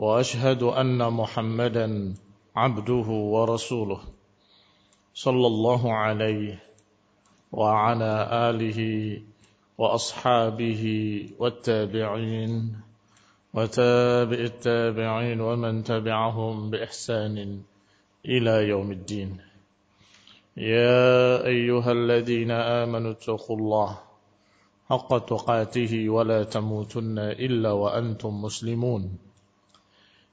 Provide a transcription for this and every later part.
وأشهد أن محمدا عبده ورسوله صلى الله عليه وعلى آله وأصحابه والتابعين وتابع التابعين ومن تبعهم بإحسان إلى يوم الدين. يا أيها الذين آمنوا اتقوا الله حق تقاته ولا تموتن إلا وأنتم مسلمون.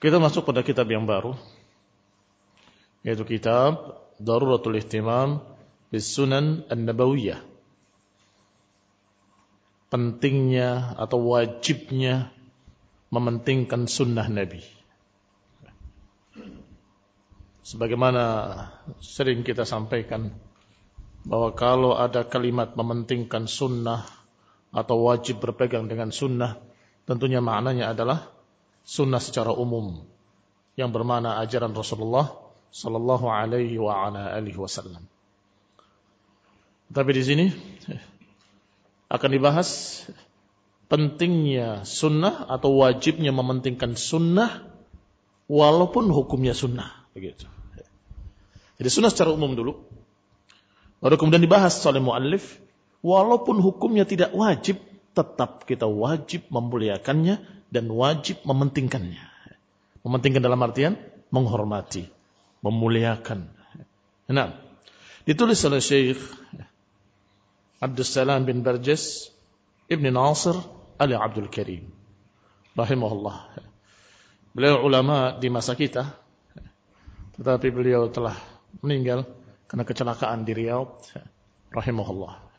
Kita masuk pada kitab yang baru yaitu kitab Daruratul Ihtimam bis Sunan An-Nabawiyah. Pentingnya atau wajibnya mementingkan sunnah Nabi. Sebagaimana sering kita sampaikan bahwa kalau ada kalimat mementingkan sunnah atau wajib berpegang dengan sunnah, tentunya maknanya adalah sunnah secara umum yang bermana ajaran Rasulullah sallallahu alaihi wa ala alihi wasallam. Tapi di sini akan dibahas pentingnya sunnah atau wajibnya mementingkan sunnah walaupun hukumnya sunnah begitu. Jadi sunnah secara umum dulu. Baru kemudian dibahas oleh muallif walaupun hukumnya tidak wajib tetap kita wajib memuliakannya dan wajib mementingkannya. Mementingkan dalam artian menghormati, memuliakan. Nah, ditulis oleh Syekh Abdul Salam bin Barjas Ibn Nasir Ali Abdul Karim rahimahullah. Beliau ulama di masa kita tetapi beliau telah meninggal karena kecelakaan di Riyadh rahimahullah.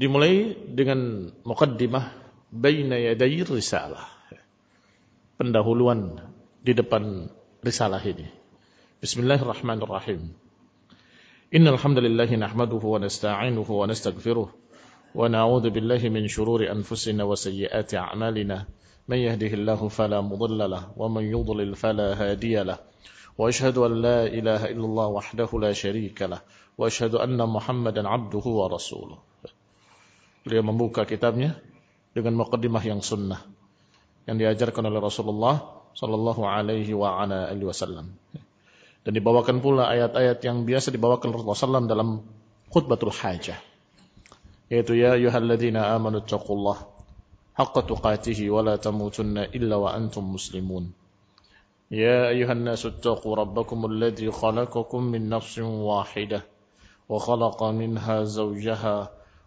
Dimulai dengan muqaddimah baina yaday risalah. Pendahuluan di depan risalah ini. Bismillahirrahmanirrahim. Innal hamdalillah nahmaduhu wa nasta'inuhu wa nastaghfiruh wa na'udzu billahi min shururi anfusina wa sayyiati a'malina. Man yahdihillahu fala mudilla lahu wa man yudlil fala hadiya واشهد ان لا اله الا الله وحده لا شريك له واشهد ان محمدا عبده ورسوله Beliau membuka kitabnya dengan mukaddimah yang sunnah yang diajarkan oleh Rasulullah sallallahu alaihi wa ala alihi wasallam. Dan dibawakan pula ayat-ayat yang biasa dibawakan Rasulullah sallam dalam khutbatul hajah. Yaitu ya ayyuhalladzina amanu taqullaha haqqa tuqatih wa la tamutunna illa wa antum muslimun. يا أيها الناس اتقوا ربكم الذي خلقكم من نفس واحدة وخلق منها زوجها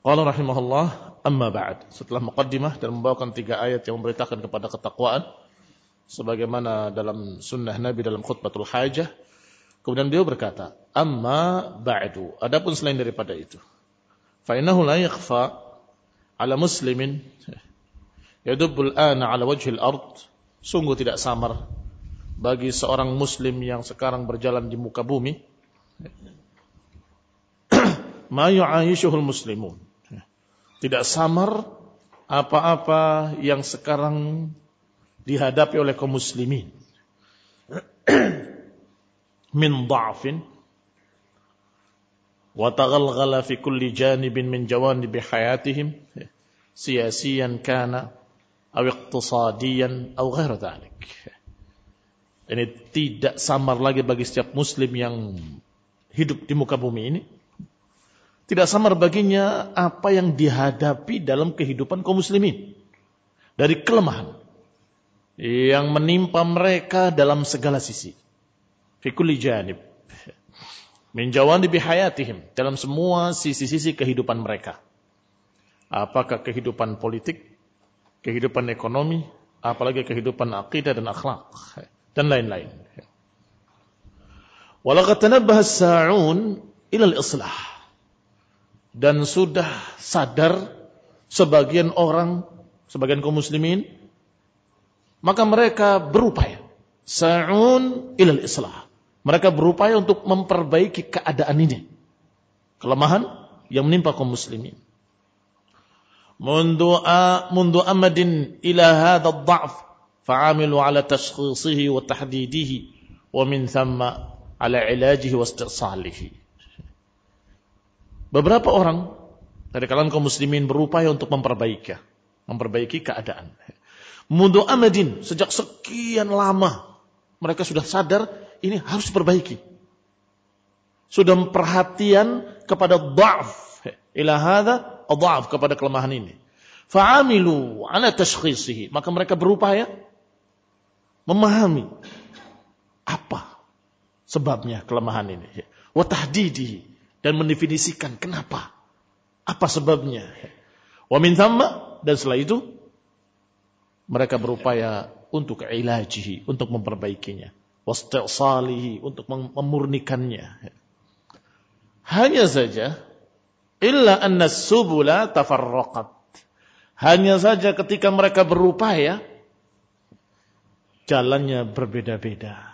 Qala rahimahullah amma ba'd. Setelah muqaddimah dan membawakan tiga ayat yang memberitakan kepada ketakwaan sebagaimana dalam sunnah Nabi dalam khutbatul hajah. Kemudian beliau berkata, "Amma ba'du." Adapun selain daripada itu, fa innahu la yakhfa 'ala muslimin yadubbul ana 'ala wajhil ard. Sungguh tidak samar bagi seorang muslim yang sekarang berjalan di muka bumi ma yu'ayishuhul muslimun tidak samar apa-apa yang sekarang dihadapi oleh kaum muslimin min dha'fin wa taghalghala fi kulli janibin min jawanib hayatihim siyasiyan kana aw iqtisadiyan aw ghair dhalik. Ini tidak samar lagi bagi setiap muslim yang hidup di muka bumi ini. Tidak samar baginya apa yang dihadapi dalam kehidupan kaum muslimin. Dari kelemahan yang menimpa mereka dalam segala sisi. Fi kulli janib. Min jawanibi hayatihim. Dalam semua sisi-sisi kehidupan mereka. Apakah kehidupan politik kehidupan ekonomi apalagi kehidupan akidah dan akhlak dan lain-lain. Walaqad tanabbaha as-sa'un ila al-islah dan sudah sadar sebagian orang sebagian kaum muslimin maka mereka berupaya sa'un ila al-islah mereka berupaya untuk memperbaiki keadaan ini. Kelemahan yang menimpa kaum muslimin. Ila hadha ad-dha'f fa'amilu ala tashkhisihi wa tahdidihi wa min thamma ala ilajihi wa istisalihi. Beberapa orang dari kalangan kaum muslimin berupaya untuk memperbaiki memperbaiki keadaan. Mundu amadin sejak sekian lama mereka sudah sadar ini harus diperbaiki. Sudah perhatian kepada dha'f. Ila hadha dha'f kepada kelemahan ini. Fa'amilu ala tashkhisihi. Maka mereka berupaya memahami apa sebabnya kelemahan ini. Wa tahdidihi dan mendefinisikan kenapa. Apa sebabnya. Wa min dan setelah itu mereka berupaya untuk ilajihi, untuk memperbaikinya wastisalihi untuk memurnikannya. Hanya saja illa anna subula tafarraqat. Hanya saja ketika mereka berupaya jalannya berbeda-beda.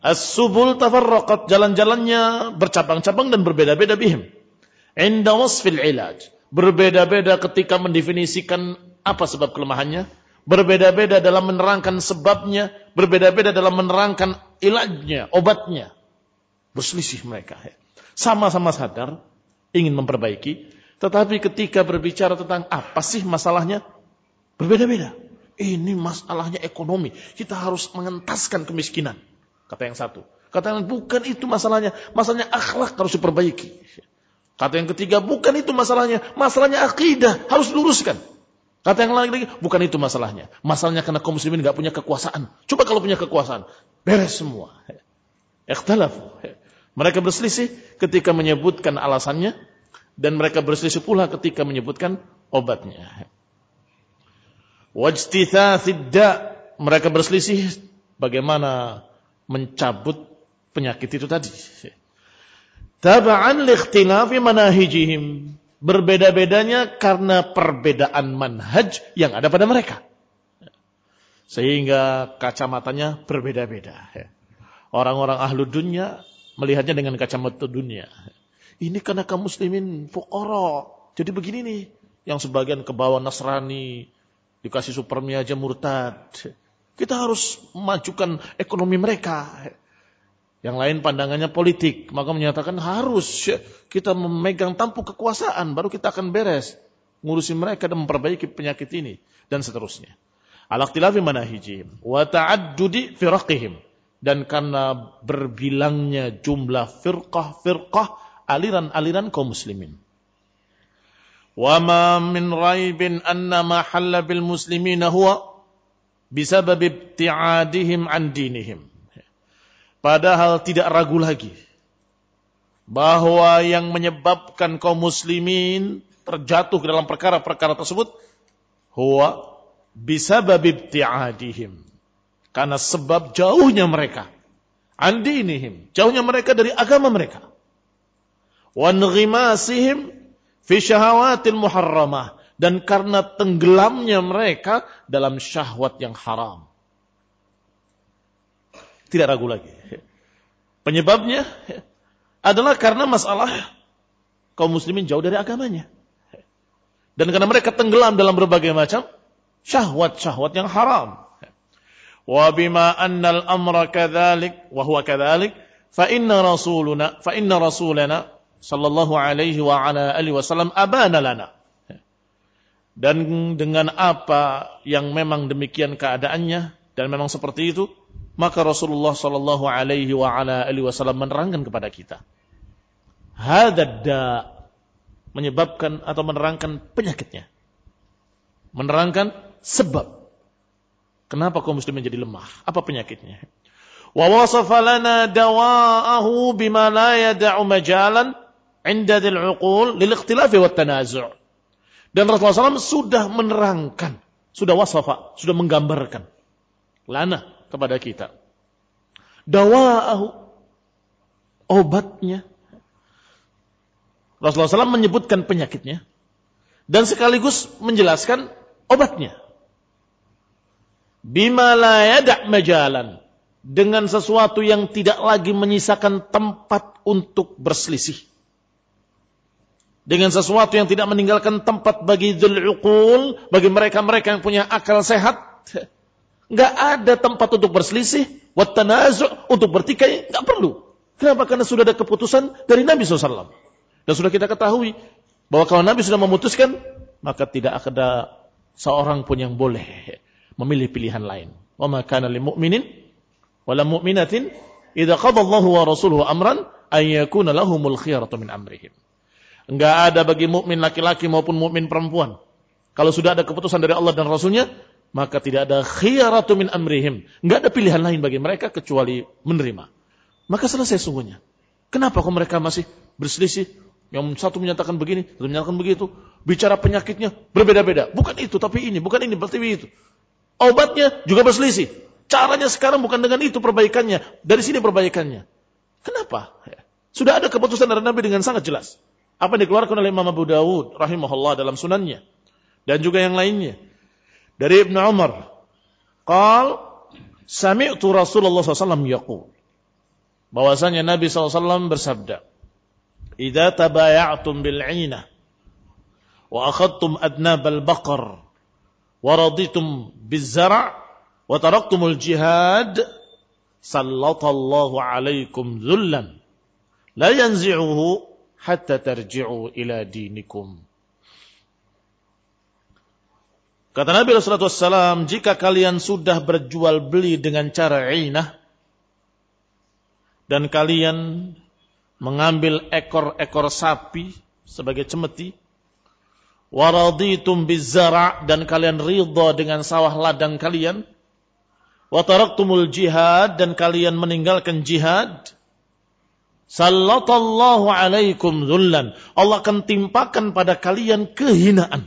As-subul tafarraqat, jalan-jalannya bercabang-cabang dan berbeda-beda bihim. Inda wasfil ilaj. Berbeda-beda ketika mendefinisikan apa sebab kelemahannya, berbeda-beda dalam menerangkan sebabnya, berbeda-beda dalam menerangkan ilahnya, obatnya. Berselisih mereka. Sama-sama sadar, ingin memperbaiki, tetapi ketika berbicara tentang apa sih masalahnya, berbeda-beda. Ini masalahnya ekonomi. Kita harus mengentaskan kemiskinan. Kata yang satu. Kata yang bukan itu masalahnya. Masalahnya akhlak harus diperbaiki. Kata yang ketiga, bukan itu masalahnya. Masalahnya akidah harus luruskan. Kata yang lain lagi, bukan itu masalahnya. Masalahnya karena kaum muslimin nggak punya kekuasaan. Coba kalau punya kekuasaan, beres semua. Ikhtilaf. Mereka berselisih ketika menyebutkan alasannya dan mereka berselisih pula ketika menyebutkan obatnya. Wajtithatsid mereka berselisih bagaimana mencabut penyakit itu tadi. Taba'an liikhtilafi manahijihim Berbeda-bedanya karena perbedaan manhaj yang ada pada mereka. Sehingga kacamatanya berbeda-beda. Orang-orang ahlu dunia melihatnya dengan kacamata dunia. Ini karena kaum muslimin fukara. Jadi begini nih. Yang sebagian ke bawah Nasrani. Dikasih supermi aja murtad. Kita harus memajukan ekonomi mereka. Yang lain pandangannya politik, maka menyatakan harus kita memegang tampuk kekuasaan, baru kita akan beres. Ngurusin mereka dan memperbaiki penyakit ini. Dan seterusnya. Al-aktilafi manahijim. Wa ta'addudi. Dan karena berbilangnya jumlah firqah-firqah aliran-aliran kaum muslimin. Wa ma min raibin anna ma halla bil muslimina huwa bisabab ibti'adihim an dinihim. Padahal tidak ragu lagi bahwa yang menyebabkan kaum muslimin terjatuh ke dalam perkara-perkara tersebut huwa bisabab ibti'adihim karena sebab jauhnya mereka andinihim, jauhnya mereka dari agama mereka. Wa nghimasihim fi syahawatil muharramah dan karena tenggelamnya mereka dalam syahwat yang haram. Tidak ragu lagi. Penyebabnya adalah karena masalah kaum muslimin jauh dari agamanya. Dan karena mereka tenggelam dalam berbagai macam syahwat-syahwat yang haram. Wa bima annal amra kadzalik wa huwa kadzalik fa inna rasuluna fa inna rasulana sallallahu alaihi wa ala alihi wasallam abana lana. Dan dengan apa yang memang demikian keadaannya dan memang seperti itu, maka Rasulullah sallallahu alaihi wa ala alihi wasallam menerangkan kepada kita. Hadza menyebabkan atau menerangkan penyakitnya. Menerangkan sebab Kenapa kaum muslimin jadi lemah? Apa penyakitnya? Wa wasafa lana dawa'ahu bima la yada'u majalan inda dhil uqul lil ikhtilafi wat tanazu'. Dan Rasulullah SAW sudah menerangkan, sudah wasafa, sudah menggambarkan lana kepada kita. Dawa'ahu obatnya. Rasulullah SAW menyebutkan penyakitnya dan sekaligus menjelaskan obatnya bima la majalan dengan sesuatu yang tidak lagi menyisakan tempat untuk berselisih dengan sesuatu yang tidak meninggalkan tempat bagi dzul bagi mereka-mereka yang punya akal sehat enggak ada tempat untuk berselisih wat untuk bertikai enggak perlu kenapa karena sudah ada keputusan dari Nabi SAW dan sudah kita ketahui bahwa kalau Nabi sudah memutuskan maka tidak ada seorang pun yang boleh memilih pilihan lain. Wa ma kana lil mu'minin wala mu'minatin idza qada Allahu wa rasuluhu amran ay yakuna lahumul khiyaratu min amrihim. Enggak ada bagi mukmin laki-laki maupun mukmin perempuan. Kalau sudah ada keputusan dari Allah dan Rasulnya, maka tidak ada khiyaratu min amrihim. Enggak ada pilihan lain bagi mereka kecuali menerima. Maka selesai sungguhnya. Kenapa kok mereka masih berselisih? Yang satu menyatakan begini, satu menyatakan begitu. Bicara penyakitnya berbeda-beda. Bukan itu, tapi ini. Bukan ini, berarti itu. Obatnya juga berselisih. Caranya sekarang bukan dengan itu perbaikannya. Dari sini perbaikannya. Kenapa? Sudah ada keputusan dari Nabi dengan sangat jelas. Apa yang dikeluarkan oleh Imam Abu Dawud rahimahullah dalam sunannya. Dan juga yang lainnya. Dari Ibn Umar. Qal, Sami'tu Rasulullah SAW yaqul. Bahwasanya Nabi SAW bersabda. Idza tabaya'tum bil'inah. Wa akhadtum adnab al-baqar waraditum bizzara' wa taraktumul jihad sallallahu alaikum dhullan la yanzi'uhu hatta tarji'u ila dinikum. Kata Nabi Rasulullah SAW, jika kalian sudah berjual beli dengan cara inah, dan kalian mengambil ekor-ekor sapi sebagai cemeti, waraditum bizara dan kalian ridha dengan sawah ladang kalian wa taraktumul jihad dan kalian meninggalkan jihad sallallahu alaikum dhullan Allah akan timpakan pada kalian kehinaan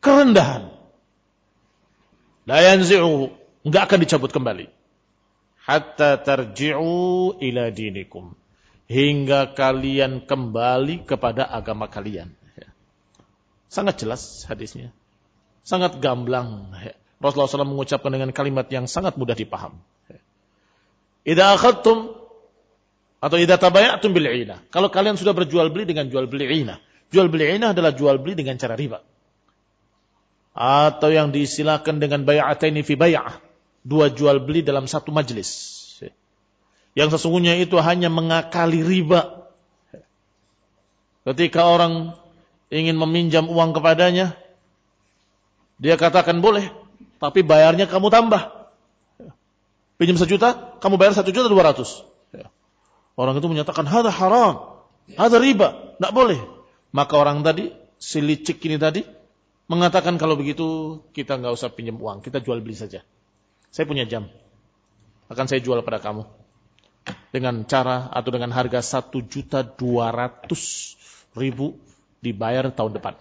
kerendahan la yanzi'u enggak akan dicabut kembali hatta tarji'u ila dinikum hingga kalian kembali kepada agama kalian Sangat jelas hadisnya. Sangat gamblang. Rasulullah SAW mengucapkan dengan kalimat yang sangat mudah dipaham. Idza akhadtum atau idza tabayatum bil ina. Kalau kalian sudah berjual beli dengan jual beli ina. Jual beli ina adalah jual beli dengan cara riba. Atau yang diistilahkan dengan bay'ataini fi bay'ah. Dua jual beli dalam satu majlis. Yang sesungguhnya itu hanya mengakali riba. Ketika orang ingin meminjam uang kepadanya, dia katakan boleh, tapi bayarnya kamu tambah. Pinjam sejuta, kamu bayar satu juta dua ratus. Orang itu menyatakan hada haram. Ada riba, tidak boleh. Maka orang tadi, si licik ini tadi, mengatakan kalau begitu kita nggak usah pinjam uang, kita jual beli saja. Saya punya jam, akan saya jual pada kamu dengan cara atau dengan harga satu juta dua ratus ribu dibayar tahun depan.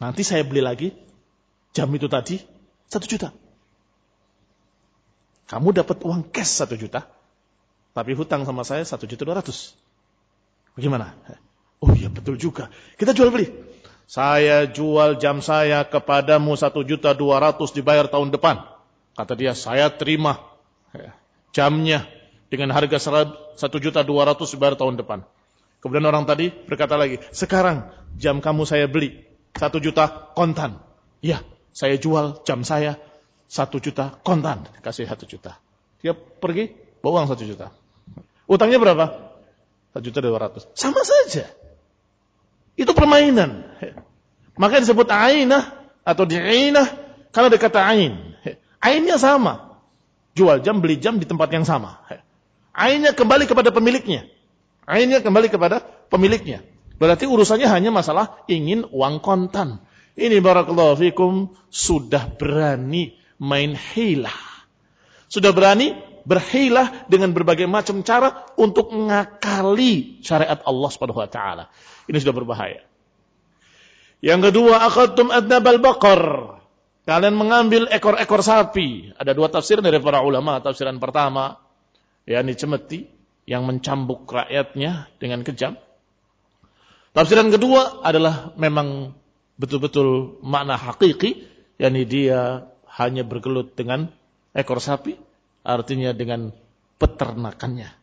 Nanti saya beli lagi jam itu tadi satu juta. Kamu dapat uang cash satu juta, tapi hutang sama saya satu juta dua ratus. Bagaimana? Oh iya betul juga. Kita jual beli. Saya jual jam saya kepadamu satu juta dua ratus dibayar tahun depan. Kata dia, saya terima jamnya dengan harga satu juta dua ratus dibayar tahun depan. Kemudian orang tadi berkata lagi, sekarang jam kamu saya beli satu juta kontan. Ya, saya jual jam saya satu juta kontan, kasih satu juta. Dia pergi, bawa uang satu juta. Utangnya berapa? Satu juta dua ratus. Sama saja. Itu permainan. Maka disebut ainah atau di'inah karena dekat ain. Ainnya sama. Jual jam, beli jam di tempat yang sama. Ainnya kembali kepada pemiliknya. Ainnya kembali kepada pemiliknya. Berarti urusannya hanya masalah ingin uang kontan. Ini barakallahu fikum sudah berani main hilah. Sudah berani berhilah dengan berbagai macam cara untuk mengakali syariat Allah Subhanahu wa taala. Ini sudah berbahaya. Yang kedua, akhadtum adnabal baqar. Kalian mengambil ekor-ekor sapi. Ada dua tafsir dari para ulama. Tafsiran pertama, yakni cemeti yang mencambuk rakyatnya dengan kejam. Tafsiran kedua adalah memang betul-betul makna hakiki, yakni dia hanya bergelut dengan ekor sapi, artinya dengan peternakannya.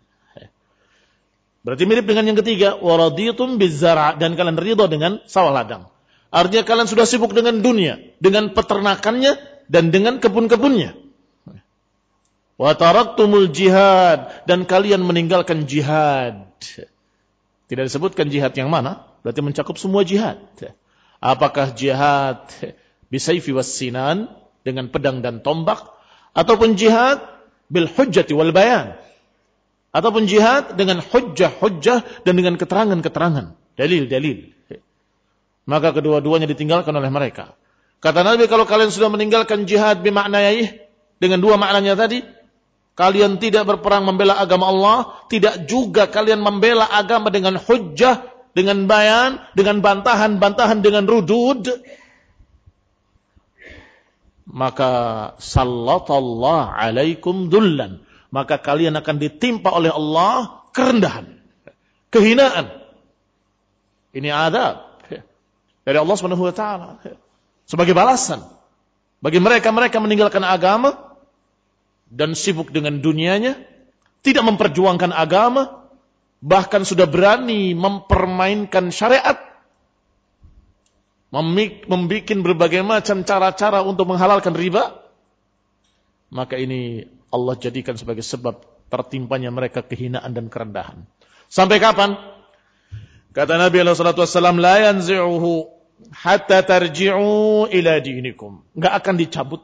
Berarti mirip dengan yang ketiga, waraditum bizara dan kalian ridho dengan sawah ladang. Artinya kalian sudah sibuk dengan dunia, dengan peternakannya dan dengan kebun-kebunnya. Wa taraktumul jihad dan kalian meninggalkan jihad. Tidak disebutkan jihad yang mana, berarti mencakup semua jihad. Apakah jihad bisayfi was sinan dengan pedang dan tombak ataupun jihad bil hujjati wal bayan ataupun jihad dengan hujjah-hujjah dan dengan keterangan-keterangan, dalil-dalil. Maka kedua-duanya ditinggalkan oleh mereka. Kata Nabi kalau kalian sudah meninggalkan jihad bimaknayai dengan dua maknanya tadi, kalian tidak berperang membela agama Allah, tidak juga kalian membela agama dengan hujjah, dengan bayan, dengan bantahan-bantahan, dengan rudud, maka sallatallah alaikum dullan. Maka kalian akan ditimpa oleh Allah kerendahan, kehinaan. Ini adab dari Allah Subhanahu wa taala sebagai balasan bagi mereka-mereka meninggalkan agama dan sibuk dengan dunianya, tidak memperjuangkan agama, bahkan sudah berani mempermainkan syariat membuat berbagai macam cara-cara untuk menghalalkan riba, maka ini Allah jadikan sebagai sebab tertimpanya mereka kehinaan dan kerendahan. Sampai kapan? Kata Nabi SAW, La yanzi'uhu hatta tarji'u ila dinikum. Nggak akan dicabut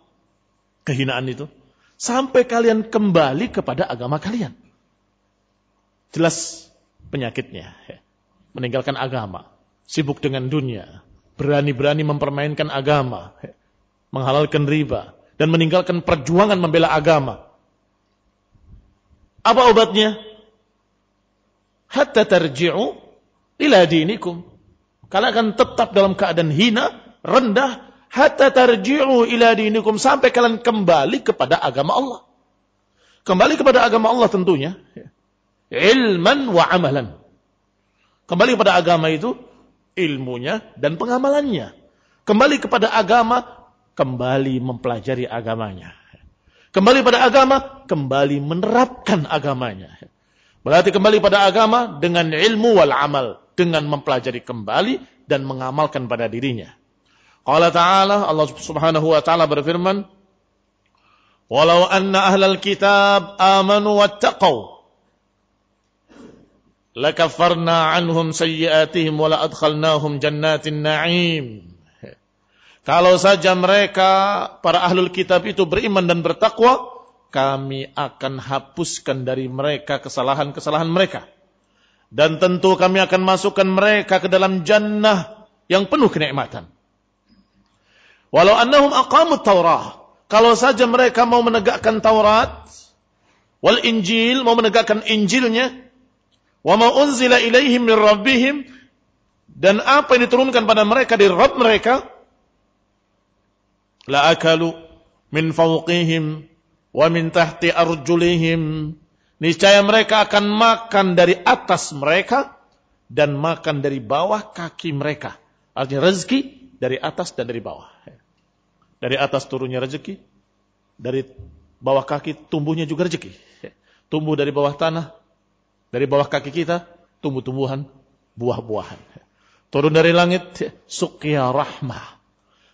kehinaan itu. Sampai kalian kembali kepada agama kalian. Jelas penyakitnya. Meninggalkan agama. Sibuk dengan dunia berani-berani mempermainkan agama, menghalalkan riba, dan meninggalkan perjuangan membela agama. Apa obatnya? Hatta tarji'u ila dinikum. Kalian akan tetap dalam keadaan hina, rendah, hatta tarji'u ila dinikum sampai kalian kembali kepada agama Allah. Kembali kepada agama Allah tentunya. Ilman wa amalan. Kembali kepada agama itu ilmunya dan pengamalannya. Kembali kepada agama, kembali mempelajari agamanya. Kembali pada agama, kembali menerapkan agamanya. Berarti kembali pada agama dengan ilmu wal amal. Dengan mempelajari kembali dan mengamalkan pada dirinya. Allah Ta'ala, Allah Subhanahu Wa Ta'ala berfirman, Walau anna ahlal kitab amanu wattaqaw lakafarna anhum sayyiatihim wa adkhalnahum jannatin na'im. Kalau saja mereka para ahlul kitab itu beriman dan bertakwa, kami akan hapuskan dari mereka kesalahan-kesalahan mereka Dan tentu kami akan masukkan mereka ke dalam jannah yang penuh kenikmatan. Walau annahum aqamut Taurah. Kalau saja mereka mau menegakkan Taurat, wal Injil, mau menegakkan Injilnya, wa ma unzila ilaihim min rabbihim, dan apa yang diturunkan pada mereka dari Rabb mereka, la akalu min fawqihim wa min tahti arjulihim. Niscaya mereka akan makan dari atas mereka dan makan dari bawah kaki mereka. Artinya rezeki dari atas dan dari bawah. Dari atas turunnya rezeki, dari bawah kaki tumbuhnya juga rezeki. Tumbuh dari bawah tanah, dari bawah kaki kita tumbuh-tumbuhan, buah-buahan. Turun dari langit sukya rahmah.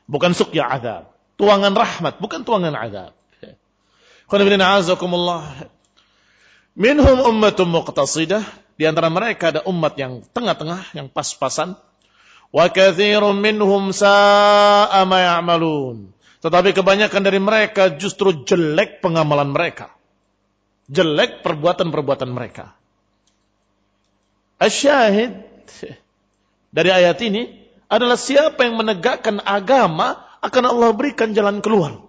Bukan sukya azab. Tuangan rahmat, bukan tuangan azab. Minhum ummatun muqtasidah. Di antara mereka ada umat yang tengah-tengah, yang pas-pasan. Wa kathirun minhum sa'a ma ya'malun. Tetapi kebanyakan dari mereka justru jelek pengamalan mereka. Jelek perbuatan-perbuatan mereka. Asyahid dari ayat ini adalah siapa yang menegakkan agama akan Allah berikan jalan keluar.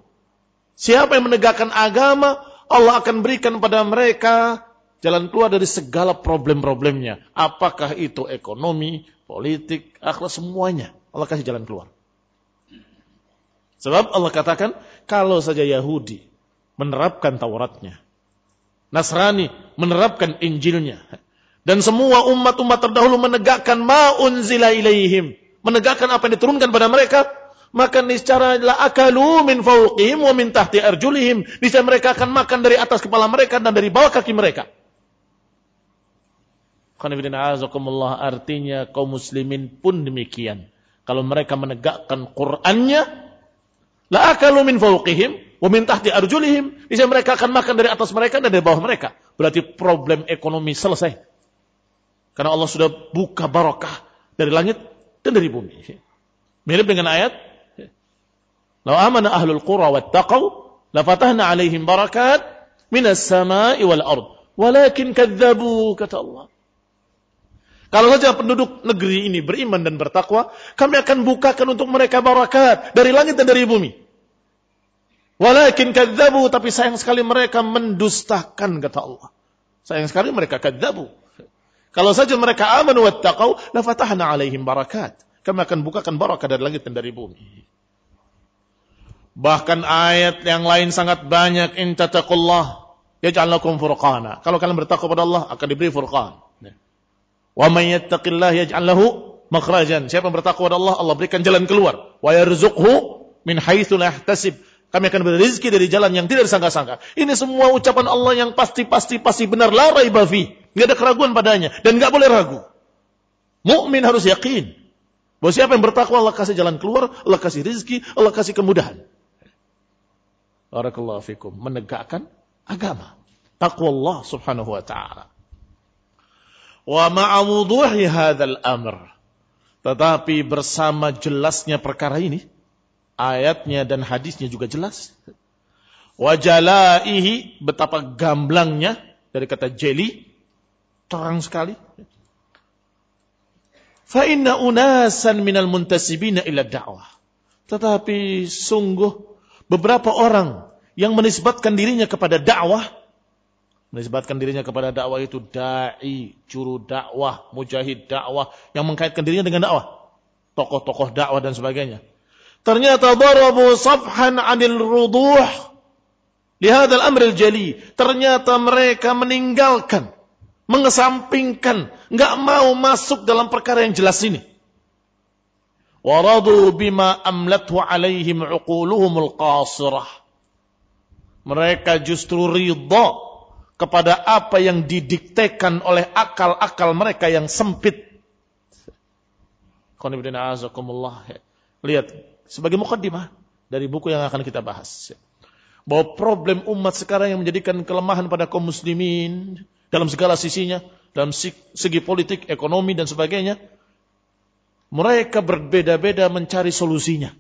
Siapa yang menegakkan agama, Allah akan berikan pada mereka jalan keluar dari segala problem-problemnya. Apakah itu ekonomi, politik, akhlak, semuanya. Allah kasih jalan keluar. Sebab Allah katakan, kalau saja Yahudi menerapkan Tauratnya, Nasrani menerapkan Injilnya, dan semua umat-umat terdahulu menegakkan ma'unzila ilaihim, menegakkan apa yang diturunkan pada mereka, maka niscaya la akalu min fawqihim wa min tahti arjulihim. Niscaya mereka akan makan dari atas kepala mereka dan dari bawah kaki mereka. Artinya kaum muslimin pun demikian. Kalau mereka menegakkan Qur'annya, La akalu min fawqihim wa min arjulihim. Bisa mereka akan makan dari atas mereka dan dari bawah mereka. Berarti problem ekonomi selesai. Karena Allah sudah buka barakah dari langit dan dari bumi. Mirip dengan ayat Lau amana ahlul qura wattaqau la fatahna alaihim barakat minas sama'i wal ard. Walakin kadzabu kata Allah. Kalau saja penduduk negeri ini beriman dan bertakwa, kami akan bukakan untuk mereka barakat dari langit dan dari bumi. Walakin kadzabu tapi sayang sekali mereka mendustakan kata Allah. Sayang sekali mereka kadzabu. Kalau saja mereka aman wa taqau, la fatahna alaihim barakat. Kami akan bukakan barakat dari langit dan dari bumi. Bahkan ayat yang lain sangat banyak in tattaqullah yaj'al lakum furqana. Kalau kalian bertakwa kepada Allah akan diberi furqan. Wa may yattaqillah yaj'al lahu makhrajan. Siapa yang bertakwa kepada Allah, Allah berikan jalan keluar. Wa yarzuqhu min haitsu la yahtasib. Kami akan beri rezeki dari jalan yang tidak disangka-sangka. Ini semua ucapan Allah yang pasti-pasti pasti benar la raiba fi. Enggak ada keraguan padanya dan enggak boleh ragu. Mukmin harus yakin bahwa siapa yang bertakwa Allah kasih jalan keluar, Allah kasih rezeki, Allah kasih kemudahan. Barakallahu fikum. Menegakkan agama. Taqwa Allah subhanahu wa ta'ala. Wa ma'awuduhi hadal amr. Tetapi bersama jelasnya perkara ini, ayatnya dan hadisnya juga jelas. Wajalaihi betapa gamblangnya dari kata jeli terang sekali. Fa inna unasan minal muntasibina ila da'wah. Tetapi sungguh beberapa orang yang menisbatkan dirinya kepada dakwah menisbatkan dirinya kepada dakwah itu dai, juru dakwah, mujahid dakwah yang mengkaitkan dirinya dengan dakwah, tokoh-tokoh dakwah dan sebagainya. Ternyata darabu safhan 'anil ruduh lihat al-amr al-jali. Ternyata mereka meninggalkan, mengesampingkan, nggak mau masuk dalam perkara yang jelas ini. Waradu bima amlathu alaihim uquluhumul qasirah. Mereka justru ridha kepada apa yang didiktekan oleh akal-akal mereka yang sempit. Lihat, sebagai mukaddimah dari buku yang akan kita bahas. Bahwa problem umat sekarang yang menjadikan kelemahan pada kaum muslimin dalam segala sisinya, dalam segi politik, ekonomi, dan sebagainya, mereka berbeda-beda mencari solusinya.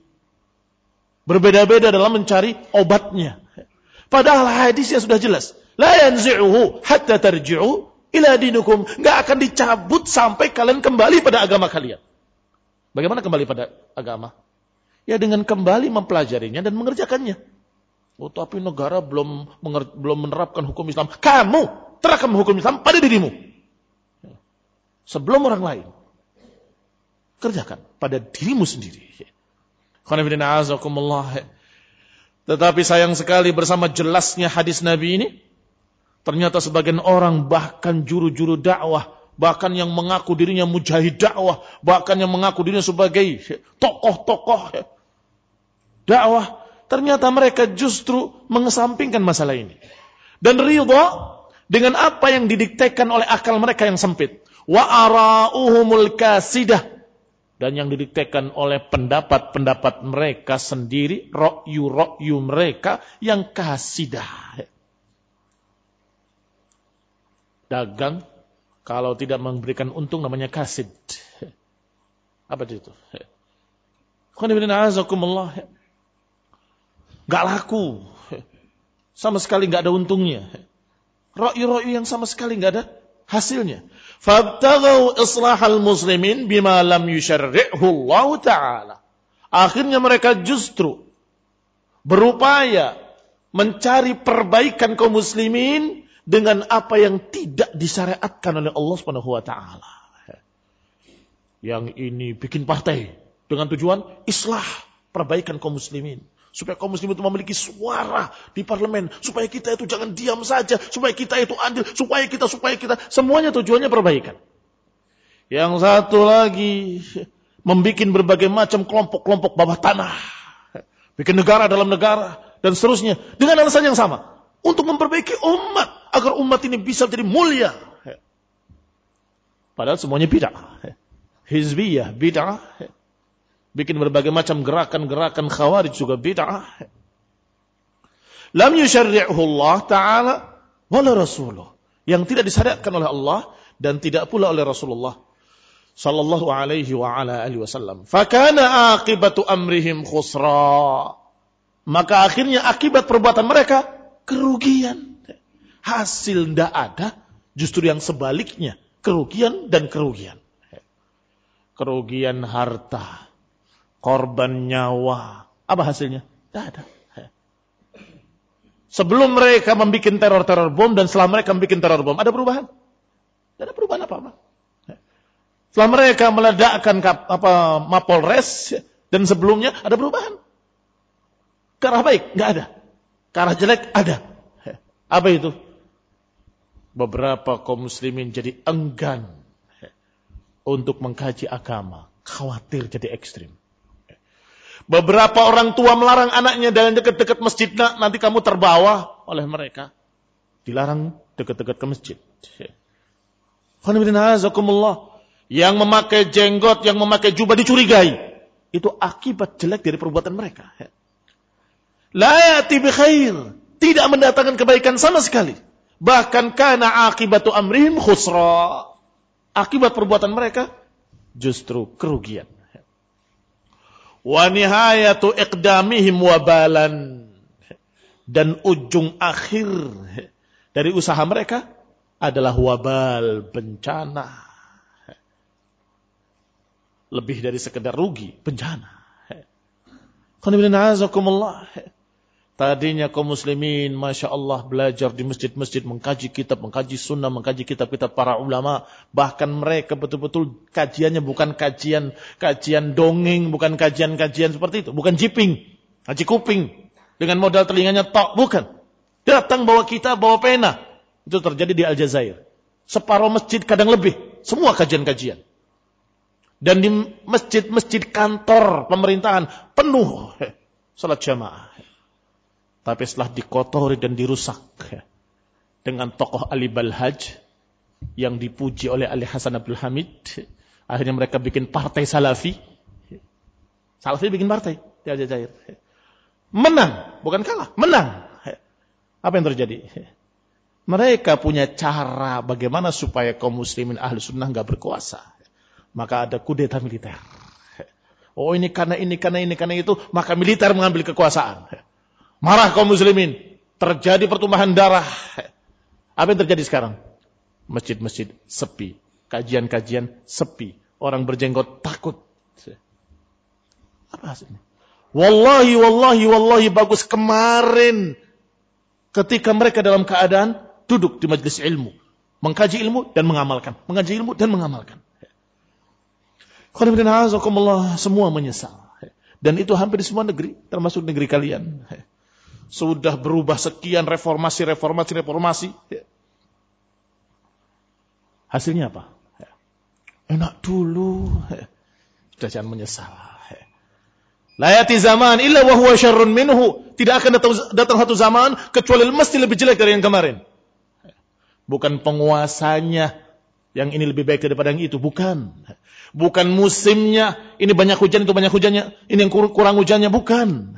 Berbeda-beda dalam mencari obatnya. Padahal hadisnya sudah jelas. La yanzi'uhu hatta tarji'u ila dinukum. Nggak akan dicabut sampai kalian kembali pada agama kalian. Bagaimana kembali pada agama? Ya dengan kembali mempelajarinya dan mengerjakannya. Oh, tapi negara belum belum menerapkan hukum Islam. Kamu terapkan hukum Islam pada dirimu. Sebelum orang lain. Kerjakan pada dirimu sendiri. Tetapi sayang sekali bersama jelasnya hadis Nabi ini, ternyata sebagian orang bahkan juru-juru dakwah, bahkan yang mengaku dirinya mujahid dakwah, bahkan yang mengaku dirinya sebagai tokoh-tokoh dakwah, ternyata mereka justru mengesampingkan masalah ini. Dan ridha dengan apa yang didiktekan oleh akal mereka yang sempit. Wa ara'uhumul kasidah dan yang didiktekan oleh pendapat-pendapat mereka sendiri, rokyu-rokyu mereka yang kasidah. Dagang, kalau tidak memberikan untung namanya kasid. Apa itu? Gak laku. Sama sekali gak ada untungnya. Rokyu-rokyu yang sama sekali gak ada hasilnya. Fabtagau islahal muslimin bima lam yusyarri'hu Allah Ta'ala. Akhirnya mereka justru berupaya mencari perbaikan kaum muslimin dengan apa yang tidak disyariatkan oleh Allah Subhanahu wa taala. Yang ini bikin partai dengan tujuan islah perbaikan kaum muslimin. Supaya kaum muslim itu memiliki suara di parlemen. Supaya kita itu jangan diam saja. Supaya kita itu adil. Supaya kita, supaya kita. Semuanya tujuannya perbaikan. Yang satu lagi. Membuat berbagai macam kelompok-kelompok bawah tanah. Bikin negara dalam negara. Dan seterusnya. Dengan alasan yang sama. Untuk memperbaiki umat. Agar umat ini bisa menjadi mulia. Padahal semuanya bid'ah. Hizbiyah, bid'ah bikin berbagai macam gerakan-gerakan khawarij juga bid'ah. Lam yusyarri'hu Allah Ta'ala wala Rasuluh. Yang tidak disyariatkan oleh Allah dan tidak pula oleh Rasulullah sallallahu alaihi wa ala alihi wasallam. Fakana akibatu amrihim khusra. Maka akhirnya akibat perbuatan mereka kerugian. Hasil tidak ada, justru yang sebaliknya, kerugian dan kerugian. Kerugian harta, korban nyawa. Apa hasilnya? Tidak ada. Sebelum mereka membuat teror-teror bom dan setelah mereka membuat teror bom, ada perubahan? Tidak ada perubahan apa-apa. Setelah mereka meledakkan apa Mapolres dan sebelumnya ada perubahan. Ke arah baik? Nggak ada. Ke arah jelek? Ada. Apa itu? Beberapa kaum muslimin jadi enggan untuk mengkaji agama. Khawatir jadi ekstrim. Beberapa orang tua melarang anaknya dalam dekat-dekat masjid. Nah, nanti kamu terbawa oleh mereka. Dilarang dekat-dekat ke masjid. Yang memakai jenggot, yang memakai jubah dicurigai. Itu akibat jelek dari perbuatan mereka. La yati khair. Tidak mendatangkan kebaikan sama sekali. Bahkan karena akibatu amrihim khusra. Akibat perbuatan mereka justru kerugian wa nihayatu iqdamihim wabalan. Dan ujung akhir dari usaha mereka adalah wabal bencana. Lebih dari sekedar rugi bencana Tadinya kaum muslimin, Masya Allah, belajar di masjid-masjid, mengkaji kitab, mengkaji sunnah, mengkaji kitab-kitab para ulama. Bahkan mereka betul-betul kajiannya bukan kajian kajian dongeng, bukan kajian-kajian seperti itu. Bukan jiping, kaji kuping. Dengan modal telinganya tok, bukan. Datang bawa kita, bawa pena. Itu terjadi di Aljazair. Separuh masjid kadang lebih. Semua kajian-kajian. Dan di masjid-masjid kantor pemerintahan penuh salat jamaah. Tapi setelah dikotori dan dirusak ya, dengan tokoh Ali Balhaj yang dipuji oleh Ali Hasan Abdul Hamid, akhirnya mereka bikin partai Salafi. Salafi bikin partai di Aljazair. Menang, bukan kalah, menang. Apa yang terjadi? Mereka punya cara bagaimana supaya kaum muslimin ahli sunnah nggak berkuasa. Maka ada kudeta militer. Oh ini karena ini, karena ini, karena itu. Maka militer mengambil kekuasaan. Marah kaum muslimin. Terjadi pertumpahan darah. Apa yang terjadi sekarang? Masjid-masjid sepi. Kajian-kajian sepi. Orang berjenggot takut. Apa hasilnya? Wallahi, wallahi, wallahi bagus kemarin. Ketika mereka dalam keadaan duduk di majlis ilmu. Mengkaji ilmu dan mengamalkan. Mengaji ilmu dan mengamalkan. Semua menyesal. Dan itu hampir di semua negeri, termasuk negeri kalian. Sudah berubah sekian reformasi, reformasi, reformasi. Hasilnya apa? Enak dulu. Sudah jangan menyesal. Layati zaman illa wa huwa syarrun minhu. Tidak akan datang, datang satu zaman kecuali mesti lebih jelek dari yang kemarin. Bukan penguasanya yang ini lebih baik daripada yang itu, bukan. Bukan musimnya, ini banyak hujan itu banyak hujannya, ini yang kurang hujannya bukan.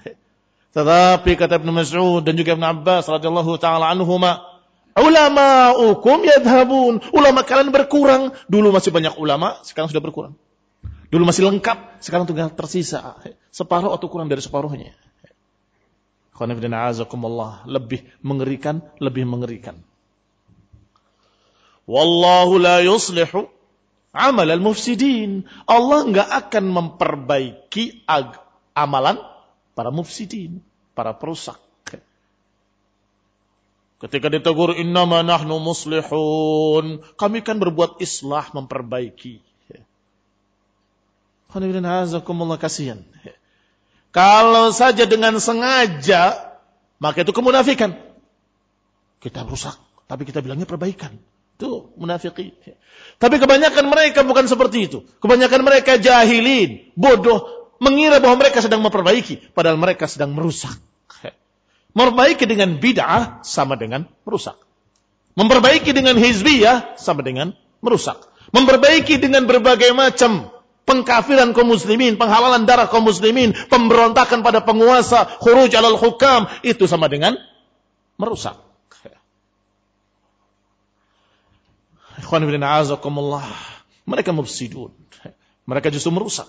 Tetapi kata Ibn Mas'ud dan juga Ibn Abbas radhiyallahu taala anhuma, ulama ukum yadhabun. Ulama kalian berkurang. Dulu masih banyak ulama, sekarang sudah berkurang. Dulu masih lengkap, sekarang tinggal tersisa. Separuh atau kurang dari separuhnya. Lebih mengerikan, lebih mengerikan. Wallahu la yuslihu amal al-mufsidin. Allah enggak akan memperbaiki amalan para mufsidin, para perusak. Ketika ditegur innama nahnu muslihun, kami kan berbuat islah memperbaiki. kasihan. Kalau saja dengan sengaja, maka itu kemunafikan. Kita rusak, tapi kita bilangnya perbaikan. Itu munafiki. Tapi kebanyakan mereka bukan seperti itu. Kebanyakan mereka jahilin, bodoh, mengira bahwa mereka sedang memperbaiki, padahal mereka sedang merusak. Memperbaiki dengan bid'ah sama dengan merusak. Memperbaiki dengan hizbiyah sama dengan merusak. Memperbaiki dengan berbagai macam pengkafiran kaum muslimin, penghalalan darah kaum muslimin, pemberontakan pada penguasa, khuruj alal hukam, itu sama dengan merusak. Mereka mufsidun. Mereka justru merusak.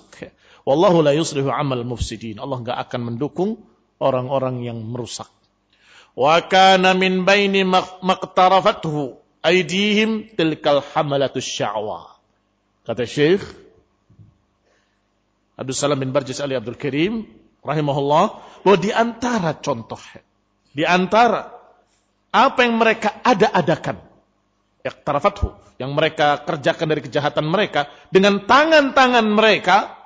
Wallahu la yuslihu amal mufsidin. Allah enggak akan mendukung orang-orang yang merusak. Wa kana min baini maqtarafathu aydihim tilkal hamalatus sya'wa. Kata Syekh Abdul Salam bin Barjis Ali Abdul Karim rahimahullah bahwa di antara contoh di antara apa yang mereka ada-adakan iqtarafathu yang mereka kerjakan dari kejahatan mereka dengan tangan-tangan mereka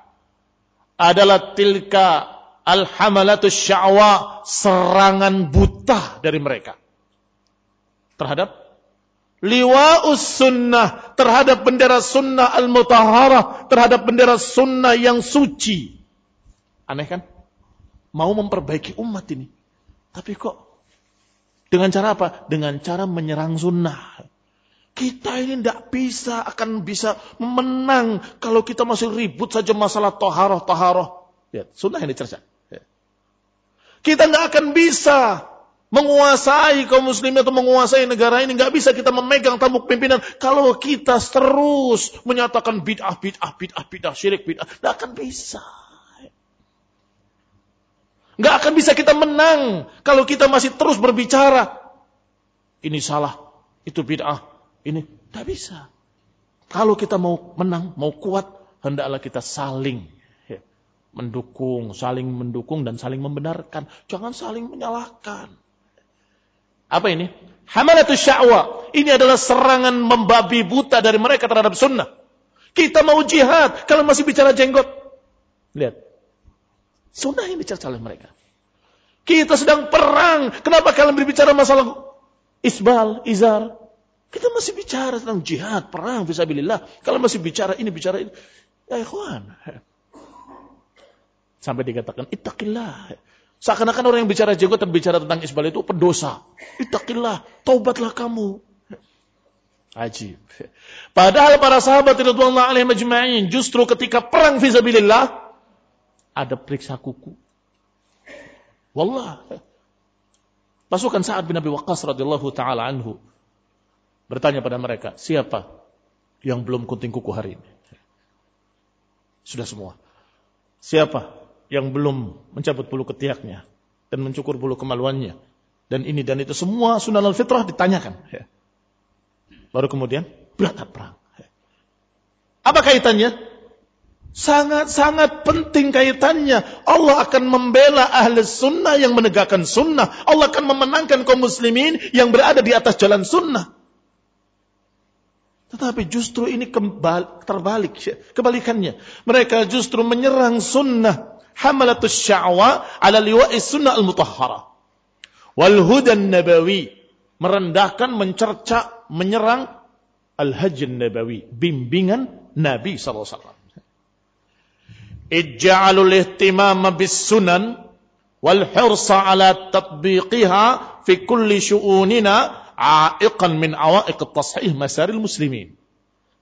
adalah tilka al-hamalatus sya'wa serangan buta dari mereka. Terhadap liwa'us sunnah terhadap bendera sunnah al-mutahharah terhadap bendera sunnah yang suci. Aneh kan? Mau memperbaiki umat ini. Tapi kok dengan cara apa? Dengan cara menyerang sunnah kita ini tidak bisa akan bisa menang kalau kita masih ribut saja masalah toharoh toharoh. Ya, sunnah ini cerca. Ya. Kita nggak akan bisa menguasai kaum muslimin atau menguasai negara ini nggak bisa kita memegang tampuk pimpinan kalau kita terus menyatakan bid'ah bid'ah bid'ah bid'ah syirik bid'ah nggak akan bisa nggak akan bisa kita menang kalau kita masih terus berbicara ini salah itu bid'ah ini tidak bisa. Kalau kita mau menang, mau kuat, hendaklah kita saling ya, mendukung, saling mendukung dan saling membenarkan. Jangan saling menyalahkan. Apa ini? Hamalatu sya'wa. Ini adalah serangan membabi buta dari mereka terhadap sunnah. Kita mau jihad, kalau masih bicara jenggot. Lihat. Sunnah yang bicara oleh mereka. Kita sedang perang. Kenapa kalian berbicara masalah isbal, izar? Kita masih bicara tentang jihad, perang, visabilillah. Kalau masih bicara ini, bicara ini. Ya ikhwan. Sampai dikatakan, ittaqillah. Seakan-akan orang yang bicara jenggot dan bicara tentang isbal itu pendosa. Ittaqillah, taubatlah kamu. Ajib. Padahal para sahabat radhiyallahu alaihim majma'in justru ketika perang fisabilillah ada periksa kuku. Wallah. Pasukan Sa'ad bin Abi Waqqas radhiyallahu taala anhu Bertanya pada mereka, siapa yang belum kunting kuku hari ini? Sudah semua. Siapa yang belum mencabut bulu ketiaknya dan mencukur bulu kemaluannya dan ini dan itu semua sunnah al-fitrah ditanyakan. Ya. Baru kemudian berangkat perang. Apa kaitannya? Sangat-sangat penting kaitannya. Allah akan membela ahli sunnah yang menegakkan sunnah. Allah akan memenangkan kaum muslimin yang berada di atas jalan sunnah. Tetapi justru ini kembali, terbalik. Kebalikannya. Mereka justru menyerang sunnah. Hamalatus sya'wa ala liwa'i sunnah al-mutahhara. Wal hudan nabawi. Merendahkan, mencerca, menyerang al-hajj nabawi. Bimbingan Nabi SAW. Ij'alul ihtimama bis sunan wal hirsa ala tatbiqiha fi kulli syu'unina a'iqan min awa'iq tashih masaril muslimin.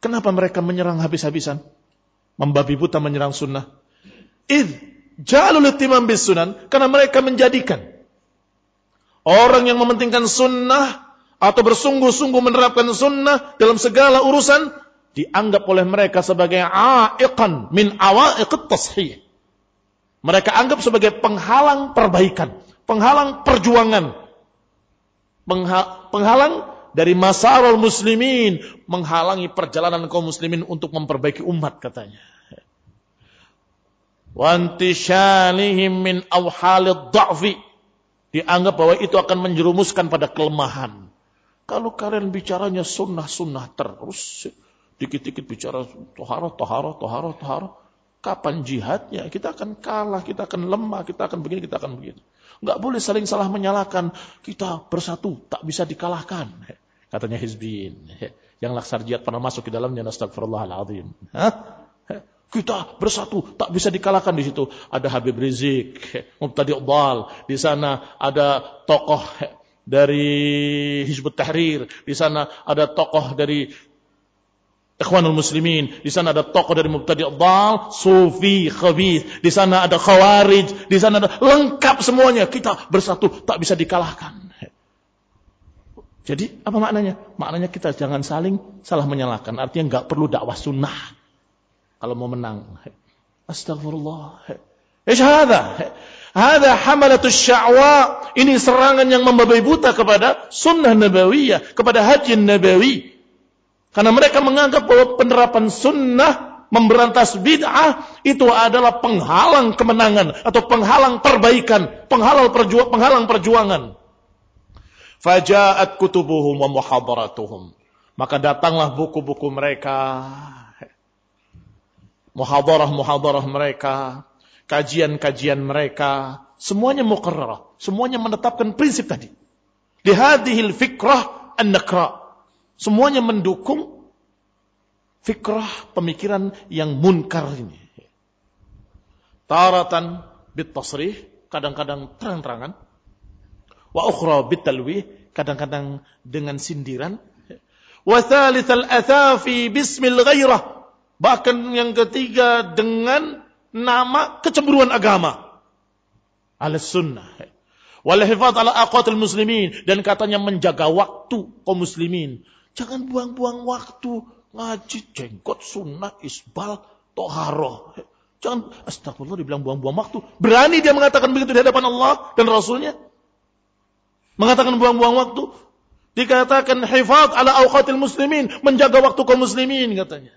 Kenapa mereka menyerang habis-habisan? Membabi buta menyerang sunnah. Id jalul ihtimam bis sunan karena mereka menjadikan orang yang mementingkan sunnah atau bersungguh-sungguh menerapkan sunnah dalam segala urusan dianggap oleh mereka sebagai a'iqan min awa'iqit tashih. Mereka anggap sebagai penghalang perbaikan, penghalang perjuangan, penghalang dari masarul muslimin, menghalangi perjalanan kaum muslimin untuk memperbaiki umat katanya. Wantishanihim min awhalid. Dianggap bahwa itu akan menjerumuskan pada kelemahan. Kalau kalian bicaranya sunnah-sunnah terus, Dikit-dikit bicara toharo, toharo, toharo, toharo. Kapan jihadnya? Kita akan kalah, kita akan lemah, kita akan begini, kita akan begitu. Enggak boleh saling salah menyalahkan. Kita bersatu, tak bisa dikalahkan. Katanya Hizbin. Yang laksar jihad pernah masuk ke dalamnya. Astagfirullahaladzim. Kita bersatu, tak bisa dikalahkan di situ. Ada Habib Rizik, Mubtadi Ubal. Di sana ada tokoh dari Hizbut Tahrir. Di sana ada tokoh dari Ikhwanul Muslimin, di sana ada tokoh dari Mubtadi' Dhal, Sufi, Khabith, di sana ada Khawarij, di sana ada lengkap semuanya. Kita bersatu tak bisa dikalahkan. Jadi apa maknanya? Maknanya kita jangan saling salah menyalahkan. Artinya nggak perlu dakwah sunnah kalau mau menang. Astagfirullah. Ish hada? Hada hamalatus sya'wa. Ini serangan yang membabai buta kepada sunnah nabawiyah, kepada haji nabawi. Karena mereka menganggap bahwa penerapan sunnah memberantas bid'ah itu adalah penghalang kemenangan atau penghalang perbaikan, penghalang perjuangan, penghalang perjuangan. Fajaat kutubuhum wa muhadaratuhum. Maka datanglah buku-buku mereka, muhadarah-muhadarah mereka, kajian-kajian mereka, semuanya muqarrarah, semuanya menetapkan prinsip tadi. Di hadhil fikrah an-nakra. Semuanya mendukung fikrah pemikiran yang munkar ini. Taratan bitasrih, kadang-kadang terang-terangan. Wa ukhra bitalwih, kadang-kadang dengan sindiran. Wa thalithal athafi bismil ghairah. Bahkan yang ketiga dengan nama kecemburuan agama. Al sunnah. Wal hifat ala aqwatil muslimin. Dan katanya menjaga waktu kaum muslimin. Jangan buang-buang waktu ngaji jenggot sunnah isbal toharo. Jangan astagfirullah dibilang buang-buang waktu. Berani dia mengatakan begitu di hadapan Allah dan Rasulnya. Mengatakan buang-buang waktu. Dikatakan hifat ala awqatil muslimin. Menjaga waktu kaum muslimin katanya.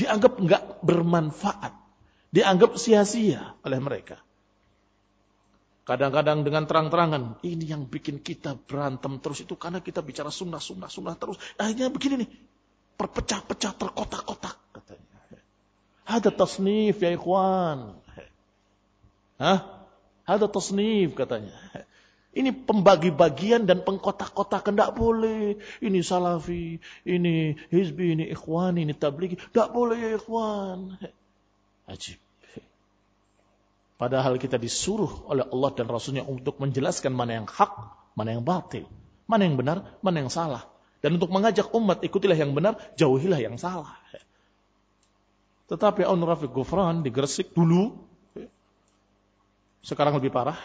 Dianggap enggak bermanfaat. Dianggap sia-sia oleh mereka. Kadang-kadang dengan terang-terangan. Ini yang bikin kita berantem terus itu karena kita bicara sunnah, sunnah, sunnah terus. Akhirnya begini nih. Perpecah-pecah, terkotak-kotak. Katanya. Ada tasnif ya ikhwan. Hah? Ada tasnif katanya. Ini pembagi-bagian dan pengkotak-kotakan. Tidak boleh. Ini salafi, ini hizbi, ini ikhwan, ini tablighi. Tidak boleh ya ikhwan. Ajib. Padahal kita disuruh oleh Allah dan Rasulnya untuk menjelaskan mana yang hak, mana yang batil. Mana yang benar, mana yang salah. Dan untuk mengajak umat ikutilah yang benar, jauhilah yang salah. Tetapi Aun Rafiq Gufran di Gresik dulu, sekarang lebih parah,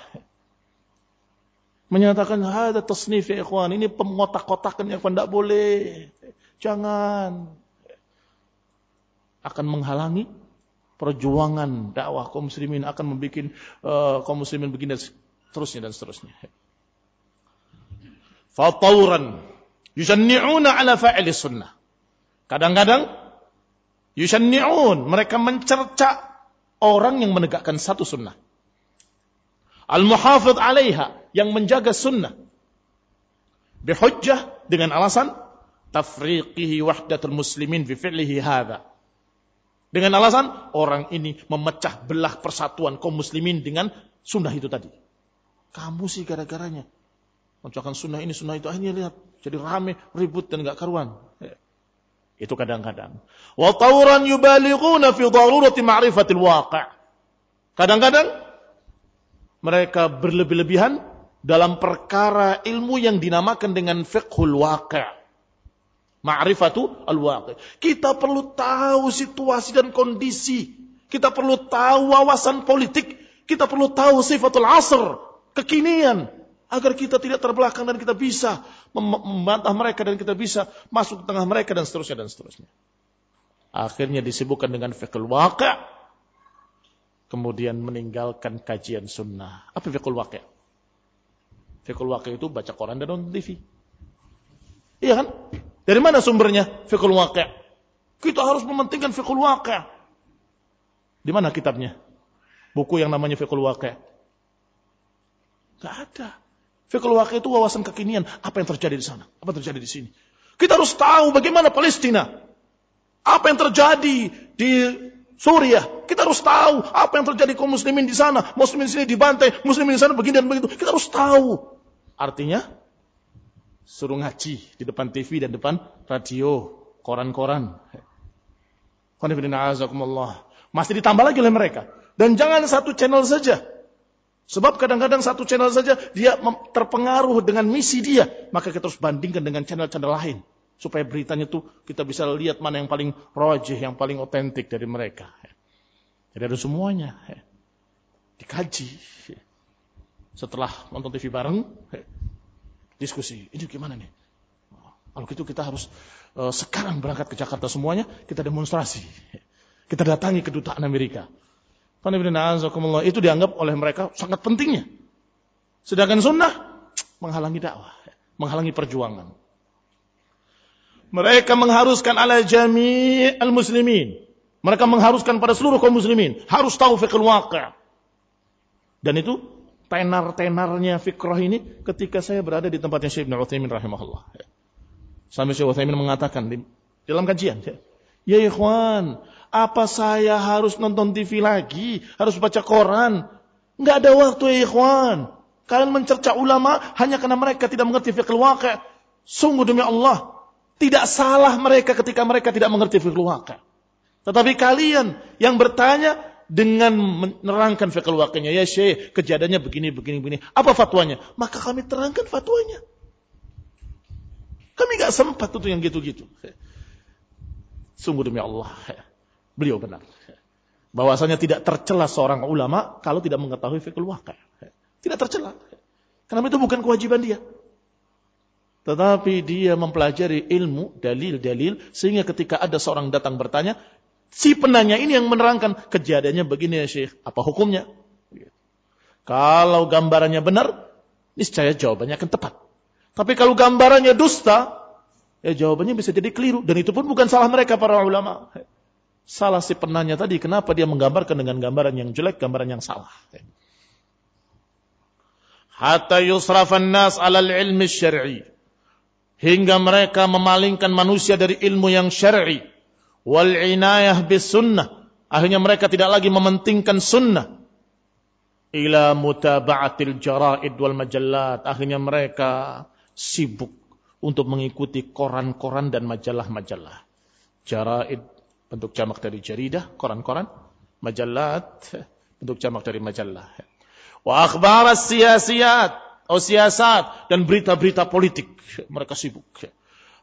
menyatakan ada tasnif ya ikhwan, ini pemotak-kotakan yang tidak boleh. Jangan. Akan menghalangi perjuangan dakwah kaum muslimin akan membuat uh, kaum muslimin begini dan seterusnya dan seterusnya. Fatauran Yusanni'una ala fa'ili sunnah. Kadang-kadang yusanni'un, mereka mencerca orang yang menegakkan satu sunnah. Al-muhafidh alaiha, yang menjaga sunnah. Bihujjah dengan alasan tafriqihi wahdatul muslimin fi fi'lihi hadha. Dengan alasan orang ini memecah belah persatuan kaum muslimin dengan sunnah itu tadi. Kamu sih gara-garanya. Mencokan sunnah ini, sunnah itu. Akhirnya lihat. Jadi rame, ribut dan gak karuan. Itu kadang-kadang. Wa tawran yubalighuna fi darurati ma'rifatil waqi'. Kadang-kadang mereka berlebih-lebihan dalam perkara ilmu yang dinamakan dengan fiqhul waqi'. Ma'rifatu al-waqi. Kita perlu tahu situasi dan kondisi. Kita perlu tahu wawasan politik. Kita perlu tahu sifatul asr. Kekinian. Agar kita tidak terbelakang dan kita bisa membantah mereka dan kita bisa masuk ke tengah mereka dan seterusnya dan seterusnya. Akhirnya disibukkan dengan fiqhul waqi' kemudian meninggalkan kajian sunnah. Apa fiqhul waqi'? Fiqhul waqi' itu baca koran dan nonton TV. Iya kan? Dari mana sumbernya? Fiqhul waqi'. Kita harus mementingkan fiqhul waqi'. Di mana kitabnya? Buku yang namanya fiqhul waqi'. Gak ada. Fiqhul waqi' itu wawasan kekinian. Apa yang terjadi di sana? Apa yang terjadi di sini? Kita harus tahu bagaimana Palestina. Apa yang terjadi di Suriah. Kita harus tahu apa yang terjadi kaum muslimin di sana. Muslimin di sini dibantai, muslimin di sana begini dan begitu. Kita harus tahu. Artinya, suruh ngaji di depan TV dan depan radio, koran-koran. Masih ditambah lagi oleh mereka. Dan jangan satu channel saja. Sebab kadang-kadang satu channel saja dia terpengaruh dengan misi dia. Maka kita harus bandingkan dengan channel-channel lain. Supaya beritanya tuh kita bisa lihat mana yang paling rojih, yang paling otentik dari mereka. Jadi ada semuanya. Dikaji. Setelah nonton TV bareng, diskusi. Ini gimana nih? Kalau gitu kita harus uh, sekarang berangkat ke Jakarta semuanya, kita demonstrasi. Kita datangi kedutaan Amerika. Itu dianggap oleh mereka sangat pentingnya. Sedangkan sunnah menghalangi dakwah, menghalangi perjuangan. Mereka mengharuskan ala jami' al-muslimin. Mereka mengharuskan pada seluruh kaum muslimin. Harus tahu fiqh waqi' Dan itu tenar-tenarnya fikrah ini ketika saya berada di tempatnya Syekh Ibn Uthaymin rahimahullah. Sampai Syekh Uthaymin mengatakan di dalam kajian, ya ikhwan, apa saya harus nonton TV lagi? Harus baca koran? Enggak ada waktu ya ikhwan. Kalian mencerca ulama hanya karena mereka tidak mengerti fikih waqi'. Sungguh demi Allah, tidak salah mereka ketika mereka tidak mengerti fikih waqi'. Tetapi kalian yang bertanya dengan menerangkan fiqh waqinya. Ya syekh, kejadiannya begini, begini, begini. Apa fatwanya? Maka kami terangkan fatwanya. Kami gak sempat tuh yang gitu-gitu. Sungguh demi Allah. Beliau benar. Bahwasanya tidak tercela seorang ulama kalau tidak mengetahui fiqh waqi. Tidak tercela. Karena itu bukan kewajiban dia. Tetapi dia mempelajari ilmu, dalil-dalil, sehingga ketika ada seorang datang bertanya, Si penanya ini yang menerangkan kejadiannya begini ya Syekh. Apa hukumnya? Kalau gambarannya benar, niscaya jawabannya akan tepat. Tapi kalau gambarannya dusta, ya jawabannya bisa jadi keliru. Dan itu pun bukan salah mereka para ulama. Salah si penanya tadi, kenapa dia menggambarkan dengan gambaran yang jelek, gambaran yang salah. Hatta yusrafan nas alal ilmi syar'i. Hingga mereka memalingkan manusia dari ilmu yang syar'i wal inayah bis sunnah. Akhirnya mereka tidak lagi mementingkan sunnah. Ila mutaba'atil jaraid wal majallat. Akhirnya mereka sibuk untuk mengikuti koran-koran dan majalah-majalah. Jaraid bentuk jamak dari jaridah, koran-koran. Majallat bentuk jamak dari majalah. Wa akhbar siyasiyat atau siasat dan berita-berita politik. Mereka sibuk.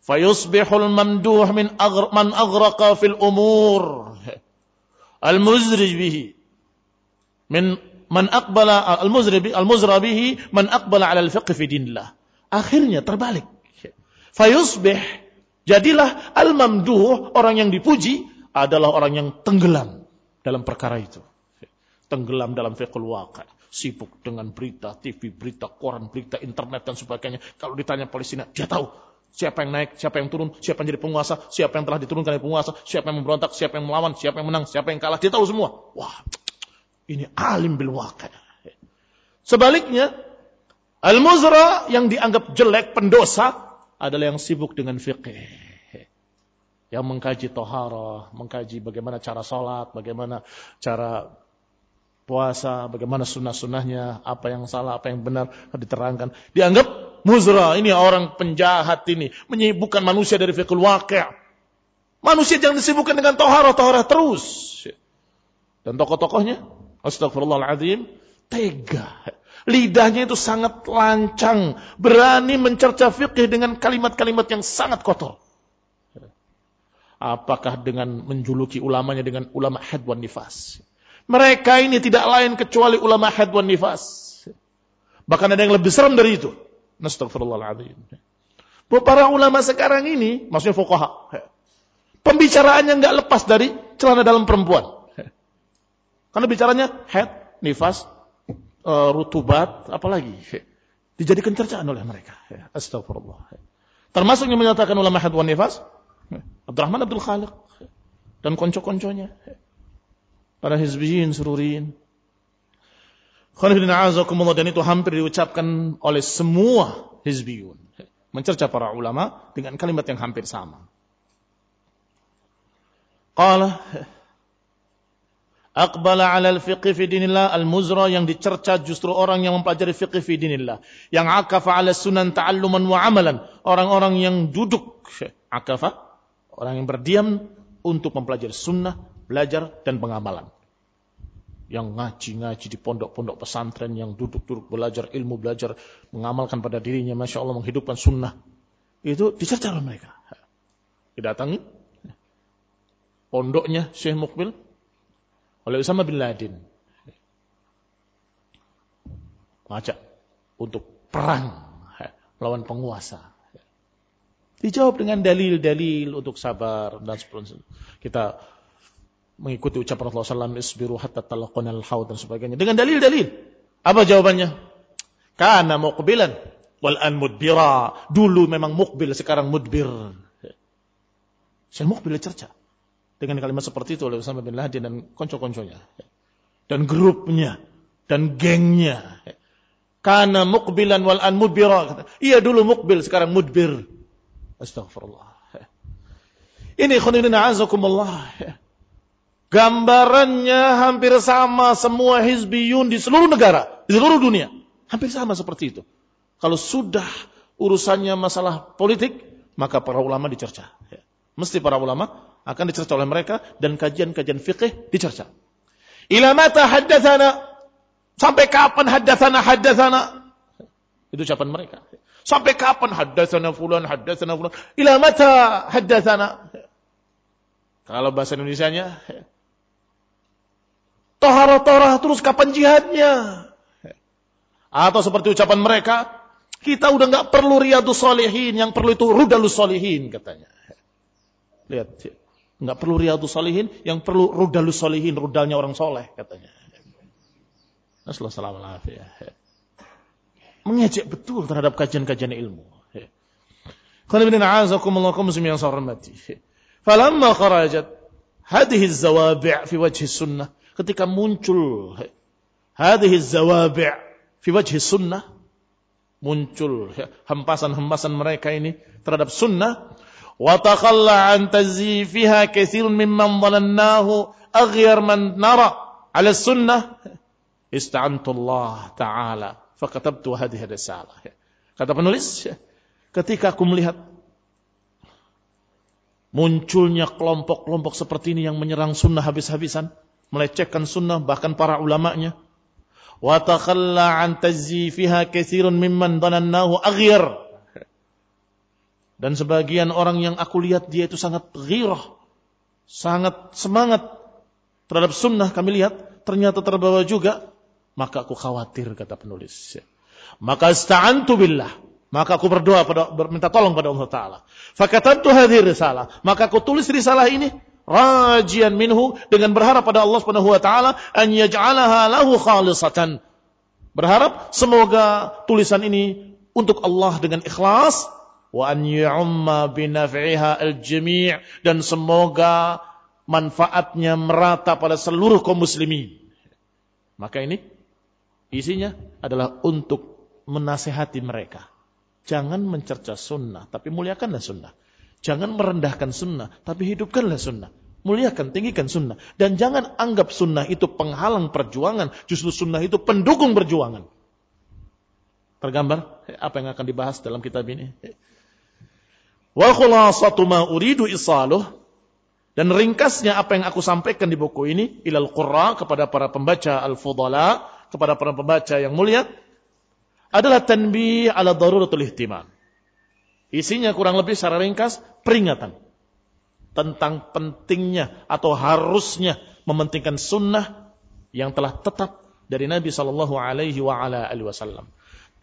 Fayusbihul mamduh min aghr man aghraqa fil umur al-muzrij bihi min man aqbala al-muzri al-muzra bihi man aqbala ala al-fiqh fi dinillah. Akhirnya terbalik. Fayusbih jadilah al-mamduh orang yang dipuji adalah orang yang tenggelam dalam perkara itu. Tenggelam dalam fiqhul sibuk dengan berita TV, berita koran, berita internet dan sebagainya. Kalau ditanya Palestina, dia tahu Siapa yang naik, siapa yang turun, siapa yang jadi penguasa, siapa yang telah diturunkan dari penguasa, siapa yang memberontak, siapa yang melawan, siapa yang menang, siapa yang kalah. Dia tahu semua. Wah, ini alim bil waqi. Sebaliknya, al-muzra yang dianggap jelek, pendosa, adalah yang sibuk dengan fiqih. Yang mengkaji tohara, mengkaji bagaimana cara sholat, bagaimana cara puasa, bagaimana sunnah-sunnahnya, apa yang salah, apa yang benar, diterangkan. Dianggap muzra, ini orang penjahat ini, menyibukkan manusia dari fikul waqi'. Manusia jangan disibukkan dengan toharah-toharah terus. Dan tokoh-tokohnya, astagfirullahaladzim, tega. Lidahnya itu sangat lancang, berani mencerca fikih dengan kalimat-kalimat yang sangat kotor. Apakah dengan menjuluki ulamanya dengan ulama hadwan nifas. Mereka ini tidak lain kecuali ulama hadwan nifas. Bahkan ada yang lebih serem dari itu. Astagfirullahaladzim. Para ulama sekarang ini, maksudnya fukaha, pembicaraannya nggak lepas dari celana dalam perempuan. Karena bicaranya head, nifas, uh, rutubat, apalagi. Dijadikan cercaan oleh mereka. Astagfirullah. Termasuk yang menyatakan ulama head wan nifas, Abdurrahman Abdul Khaliq dan konco-konconya. Para hizbiyin, sururin. Dan itu hampir diucapkan oleh semua hizbiyun. Mencerca para ulama dengan kalimat yang hampir sama. Qala Aqbala ala al-fiqh fi dinillah al-muzra yang dicerca justru orang yang mempelajari fiqh fi dinillah. Yang akafa ala sunan ta'alluman wa amalan. Orang-orang yang duduk. Akafa. Orang yang berdiam untuk mempelajari sunnah, belajar, dan pengamalan yang ngaji-ngaji di pondok-pondok pesantren, yang duduk-duduk belajar ilmu, belajar mengamalkan pada dirinya, Masya Allah menghidupkan sunnah. Itu dicerca oleh mereka. Didatangi pondoknya Syekh Mukbil oleh Usama bin Laden. Ngajak untuk perang melawan penguasa. Dijawab dengan dalil-dalil untuk sabar dan sebagainya. Kita mengikuti ucapan Rasulullah SAW, isbiru hatta talaqunal haud dan sebagainya. Dengan dalil-dalil. Apa jawabannya? Karena muqbilan wal an mudbira. Dulu memang mukbil, sekarang mudbir. Saya mukbil cerca. Dengan kalimat seperti itu oleh Usama bin Laden dan konco-konconya. Dan grupnya. Dan gengnya. Karena mukbilan wal an mudbira. Iya dulu mukbil, sekarang mudbir. Astagfirullah. Ini khunirina azakumullah. Gambarannya hampir sama semua hizbiyun di seluruh negara, di seluruh dunia. Hampir sama seperti itu. Kalau sudah urusannya masalah politik, maka para ulama dicerca. Ya. Mesti para ulama akan dicerca oleh mereka dan kajian-kajian fikih dicerca. Ila mata haddathana sampai kapan haddathana haddathana itu ucapan mereka. Sampai kapan haddathana fulan haddathana fulan ila mata haddathana kalau bahasa Indonesianya Tohara-tohara terus kapan jihadnya? Atau seperti ucapan mereka, kita udah nggak perlu riyadus solihin, yang perlu itu rudalus solihin katanya. Lihat, nggak perlu riyadus solihin, yang perlu rudalus solihin, rudalnya orang soleh katanya. Assalamualaikum Mengejek betul terhadap kajian-kajian ilmu. Falamma kharajat hadhihi zawabi' fi wajhi sunnah ketika muncul hadhihi zawabi' fi wajhi sunnah muncul hempasan-hempasan mereka ini terhadap sunnah. Wa takhalla an tazifiha katsirun mimman dhanannahu aghyar man nara ala sunnah. Ista'antu Allah taala fakatabtu hadhihi risalah. Kata penulis ketika aku melihat munculnya kelompok-kelompok seperti ini yang menyerang sunnah habis-habisan melecehkan sunnah bahkan para ulamanya. Wa takhalla an tajzifiha katsirun mimman dhanannahu aghyar. Dan sebagian orang yang aku lihat dia itu sangat ghirah sangat semangat terhadap sunnah kami lihat ternyata terbawa juga maka aku khawatir kata penulis. Maka ista'antu billah. Maka aku berdoa pada minta tolong pada Allah taala. Fakatantu hadhihi risalah. Maka aku tulis risalah ini rajian minhu dengan berharap pada Allah Subhanahu wa taala an yaj'alaha lahu khalisatan. Berharap semoga tulisan ini untuk Allah dengan ikhlas wa an yu'amma binaf'iha al-jami' dan semoga manfaatnya merata pada seluruh kaum muslimin. Maka ini isinya adalah untuk menasehati mereka. Jangan mencerca sunnah, tapi muliakanlah sunnah. Jangan merendahkan sunnah, tapi hidupkanlah sunnah. Muliakan, tinggikan sunnah. Dan jangan anggap sunnah itu penghalang perjuangan. Justru sunnah itu pendukung perjuangan. Tergambar apa yang akan dibahas dalam kitab ini. Wa khulasatu ma uridu isaluh. Dan ringkasnya apa yang aku sampaikan di buku ini. Ilal qurra kepada para pembaca al-fudala. Kepada para pembaca yang mulia. Adalah tanbih ala daruratul ihtimam. Isinya kurang lebih secara ringkas peringatan tentang pentingnya atau harusnya mementingkan sunnah yang telah tetap dari Nabi Shallallahu Alaihi Wasallam.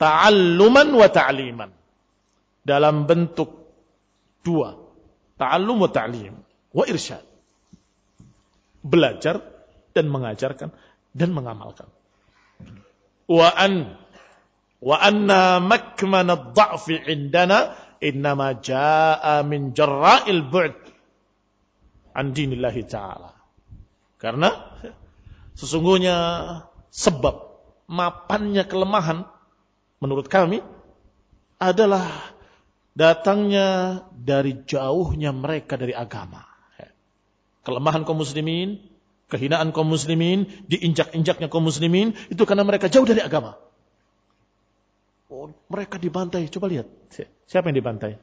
Ta'alluman wa ta'liman dalam bentuk dua, ta'allum wa ta'lim wa irsyad. Belajar dan mengajarkan dan mengamalkan. Wa an wa anna makman ad-dha'fi indana innama jaa min jarra'il bu'd an dinillahi ta'ala. Karena sesungguhnya sebab mapannya kelemahan menurut kami adalah datangnya dari jauhnya mereka dari agama. Kelemahan kaum muslimin, kehinaan kaum muslimin, diinjak-injaknya kaum muslimin, itu karena mereka jauh dari agama. Oh, mereka dibantai, coba lihat. Siapa yang dibantai?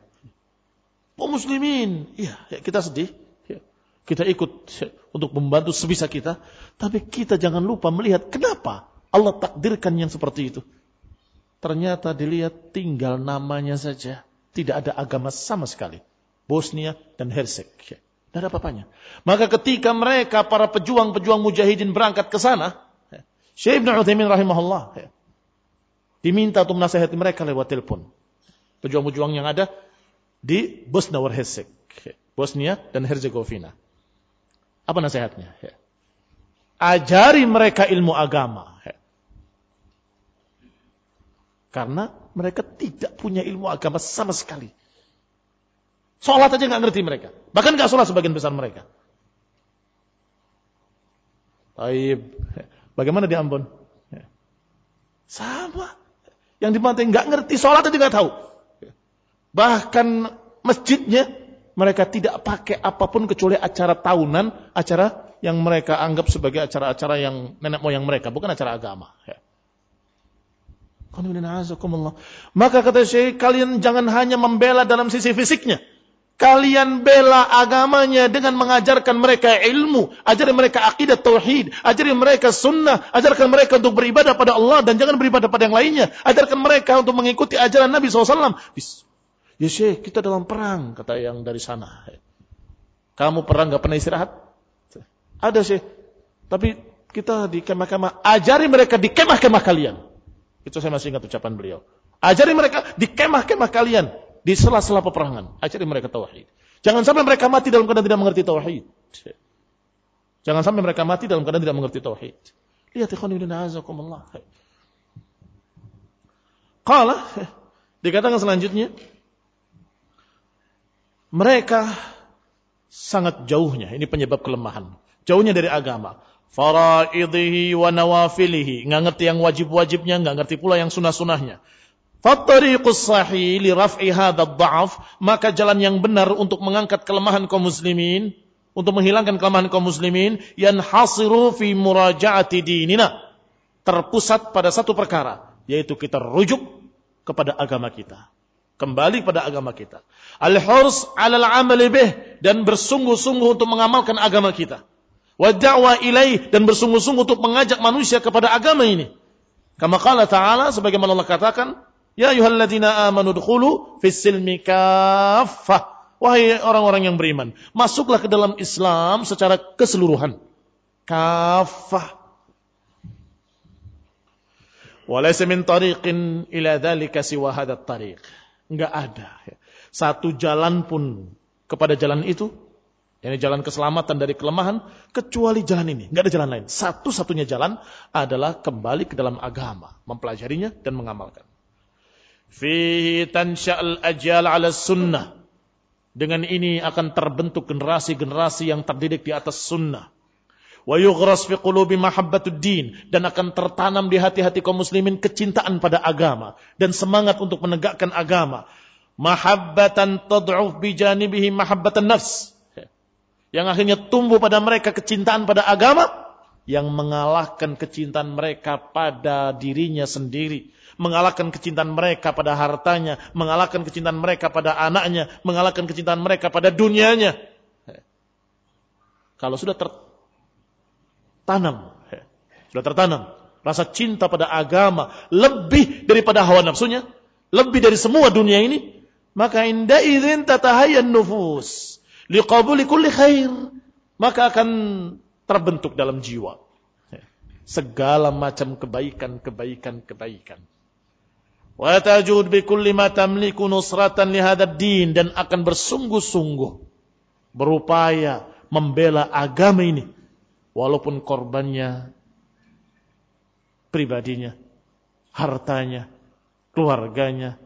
Kaum muslimin. Iya, kita sedih. Kita ikut untuk membantu sebisa kita. Tapi kita jangan lupa melihat kenapa Allah takdirkan yang seperti itu. Ternyata dilihat tinggal namanya saja. Tidak ada agama sama sekali. Bosnia dan Hersek. Tidak ada apa-apanya. Maka ketika mereka, para pejuang-pejuang mujahidin berangkat ke sana. Syekh Ibn Uthaymin rahimahullah. Diminta untuk menasihati mereka lewat telepon. Pejuang-pejuang yang ada di Bosnia dan Hersek. Bosnia dan Herzegovina. Apa nasihatnya? Ya. Ajari mereka ilmu agama. Ya. Karena mereka tidak punya ilmu agama sama sekali. Sholat aja nggak ngerti mereka. Bahkan nggak sholat sebagian besar mereka. Taib. Bagaimana di Ambon? Ya. Sama. Yang di nggak ngerti sholat aja nggak tahu. Bahkan masjidnya mereka tidak pakai apa pun kecuali acara tahunan, acara yang mereka anggap sebagai acara-acara yang nenek moyang mereka, bukan acara agama. Ya. Maka kata Syekh, kalian jangan hanya membela dalam sisi fisiknya. Kalian bela agamanya dengan mengajarkan mereka ilmu, ajari mereka akidah tauhid, ajari mereka sunnah, ajarkan mereka untuk beribadah pada Allah dan jangan beribadah pada yang lainnya. Ajarkan mereka untuk mengikuti ajaran Nabi SAW. Ya Syekh, kita dalam perang, kata yang dari sana. Kamu perang gak pernah istirahat? Ada Syekh. Tapi kita di kemah-kemah, ajari mereka di kemah-kemah kalian. Itu saya masih ingat ucapan beliau. Ajari mereka di kemah-kemah kalian. Di sela-sela peperangan. Ajari mereka tauhid. Jangan sampai mereka mati dalam keadaan tidak mengerti tauhid. Jangan sampai mereka mati dalam keadaan tidak mengerti tauhid. Lihat ikhwan ibn azakumullah. Qala dikatakan selanjutnya mereka sangat jauhnya. Ini penyebab kelemahan. Jauhnya dari agama. Faraidhihi wa nawafilihi. Nggak ngerti yang wajib-wajibnya, nggak ngerti pula yang sunah-sunahnya. Fattariqus sahih li raf'i hadzal dha'af, maka jalan yang benar untuk mengangkat kelemahan kaum muslimin, untuk menghilangkan kelemahan kaum muslimin, yanhasiru fi muraja'ati dinina. Terpusat pada satu perkara, yaitu kita rujuk kepada agama kita. Kembali pada agama kita. Al-hurs alal amali bih. Dan bersungguh-sungguh untuk mengamalkan agama kita. Wa da'wa ilaih. Dan bersungguh-sungguh untuk mengajak manusia kepada agama ini. Kama qala ta'ala. Sebagaimana Allah katakan. Ya ayuhalladzina amanu dukhulu fis silmi. Wahai orang-orang yang beriman, masuklah ke dalam Islam secara keseluruhan. Kafah. Walaysa min tariqin ila dhalika siwa hadat tariq. Enggak ada. Satu jalan pun kepada jalan itu, ini jalan keselamatan dari kelemahan, kecuali jalan ini. Enggak ada jalan lain. Satu-satunya jalan adalah kembali ke dalam agama, mempelajarinya dan mengamalkan. Fihi tansha'al ajal ala sunnah. Dengan ini akan terbentuk generasi-generasi yang terdidik di atas sunnah. Wa yughras fi qulubi mahabbatud din dan akan tertanam di hati-hati kaum muslimin kecintaan pada agama dan semangat untuk menegakkan agama. Mahabbatan tad'uf bi janibihi mahabbatan nafs. Yang akhirnya tumbuh pada mereka kecintaan pada agama yang mengalahkan kecintaan mereka pada dirinya sendiri mengalahkan kecintaan mereka pada hartanya, mengalahkan kecintaan mereka pada anaknya, mengalahkan kecintaan mereka pada dunianya. Kalau sudah tertanam, sudah tertanam rasa cinta pada agama lebih daripada hawa nafsunya, lebih dari semua dunia ini, maka inda idzin tatahayyan nufus liqabuli kulli khair, maka akan terbentuk dalam jiwa segala macam kebaikan, kebaikan, kebaikan wa tajud bi kulli ma tamliku nusratan li din dan akan bersungguh-sungguh berupaya membela agama ini walaupun korbannya pribadinya, hartanya, keluarganya,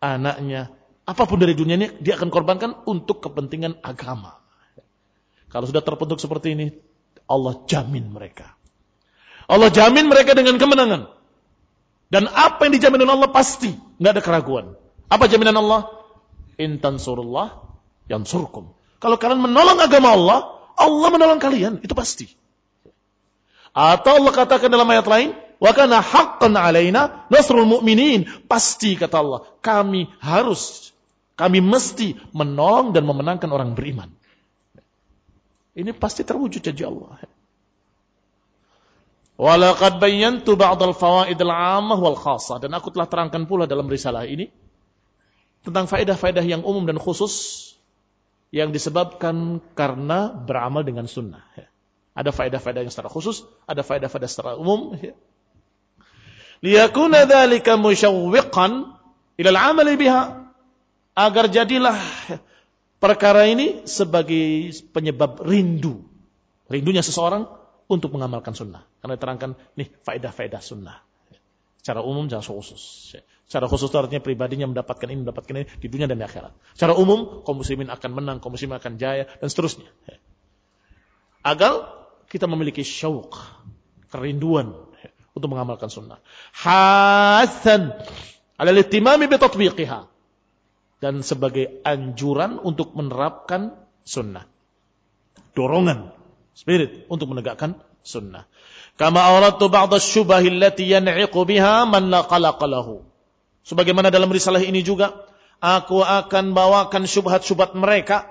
anaknya, apa pun dari dunia ini dia akan korbankan untuk kepentingan agama. Kalau sudah terbentuk seperti ini, Allah jamin mereka. Allah jamin mereka dengan kemenangan. Dan apa yang dijamin oleh Allah pasti, nggak ada keraguan. Apa jaminan Allah? Intan surullah yang surkum. Kalau kalian menolong agama Allah, Allah menolong kalian, itu pasti. Atau Allah katakan dalam ayat lain, wa kana haqqan alaina nasrul mu'minin. Pasti kata Allah, kami harus, kami mesti menolong dan memenangkan orang beriman. Ini pasti terwujud janji Allah. Walaqad bayyantu ba'dal fawaidil 'ammah wal khassah dan aku telah terangkan pula dalam risalah ini tentang faedah-faedah yang umum dan khusus yang disebabkan karena beramal dengan sunnah. Ada faedah-faedah yang secara khusus, ada faedah-faedah secara umum. Liyakuna dzalika musyawwiqan ila al-'amali biha agar jadilah perkara ini sebagai penyebab rindu. Rindunya seseorang untuk mengamalkan sunnah. Karena diterangkan nih faedah-faedah sunnah. Secara umum jangan khusus. Secara khusus itu artinya pribadinya mendapatkan ini, mendapatkan ini di dunia dan di akhirat. Secara umum kaum muslimin akan menang, kaum muslimin akan jaya dan seterusnya. Agar kita memiliki syauq, kerinduan untuk mengamalkan sunnah. Hasan ala ihtimami bi dan sebagai anjuran untuk menerapkan sunnah. Dorongan spirit untuk menegakkan sunnah. Kama awradtu ba'da syubahi allati yan'iqu biha man la qalaqalahu. Sebagaimana dalam risalah ini juga, aku akan bawakan syubhat-syubhat mereka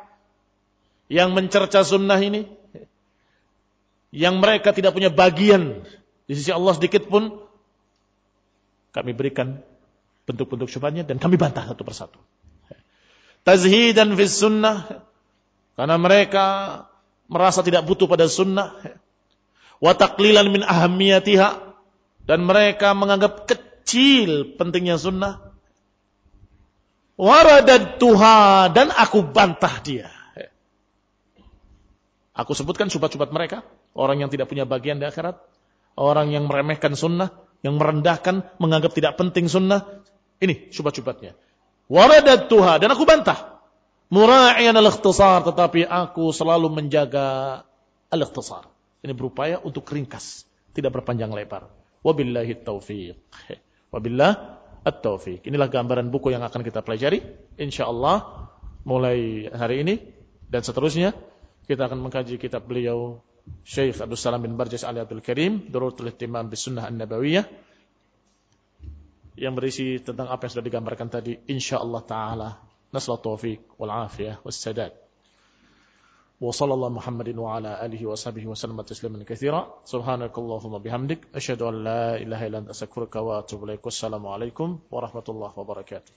yang mencerca sunnah ini, yang mereka tidak punya bagian di sisi Allah sedikit pun, kami berikan bentuk-bentuk syubhatnya dan kami bantah satu persatu. Tazhidan fi sunnah, karena mereka merasa tidak butuh pada sunnah wa taqlilan min ahamiyatiha dan mereka menganggap kecil pentingnya sunnah waradat tuha dan aku bantah dia. Aku sebutkan subat-subat mereka orang yang tidak punya bagian di akhirat orang yang meremehkan sunnah yang merendahkan menganggap tidak penting sunnah ini subat-subatnya. Waradat tuha dan aku bantah Mura'ian al-ikhtisar, tetapi aku selalu menjaga al-ikhtisar. Ini berupaya untuk ringkas, tidak berpanjang lebar. Wabillahi taufiq. Wabillah at-taufiq. Inilah gambaran buku yang akan kita pelajari. InsyaAllah mulai hari ini dan seterusnya kita akan mengkaji kitab beliau Syekh Abdul Salam bin Barjas Ali Abdul Karim, Dururatul Ihtimam bis Sunnah An-Nabawiyah yang berisi tentang apa yang sudah digambarkan tadi insyaallah taala نسأل التوفيق والعافية والسداد. وصلى الله محمد وعلى آله وصحبه وسلم تسليما كثيرا. سبحانك اللهم بحمدك أشهد أن لا إله إلا أنت أستغفرك وأتوب إليك. والسلام عليكم ورحمة الله وبركاته.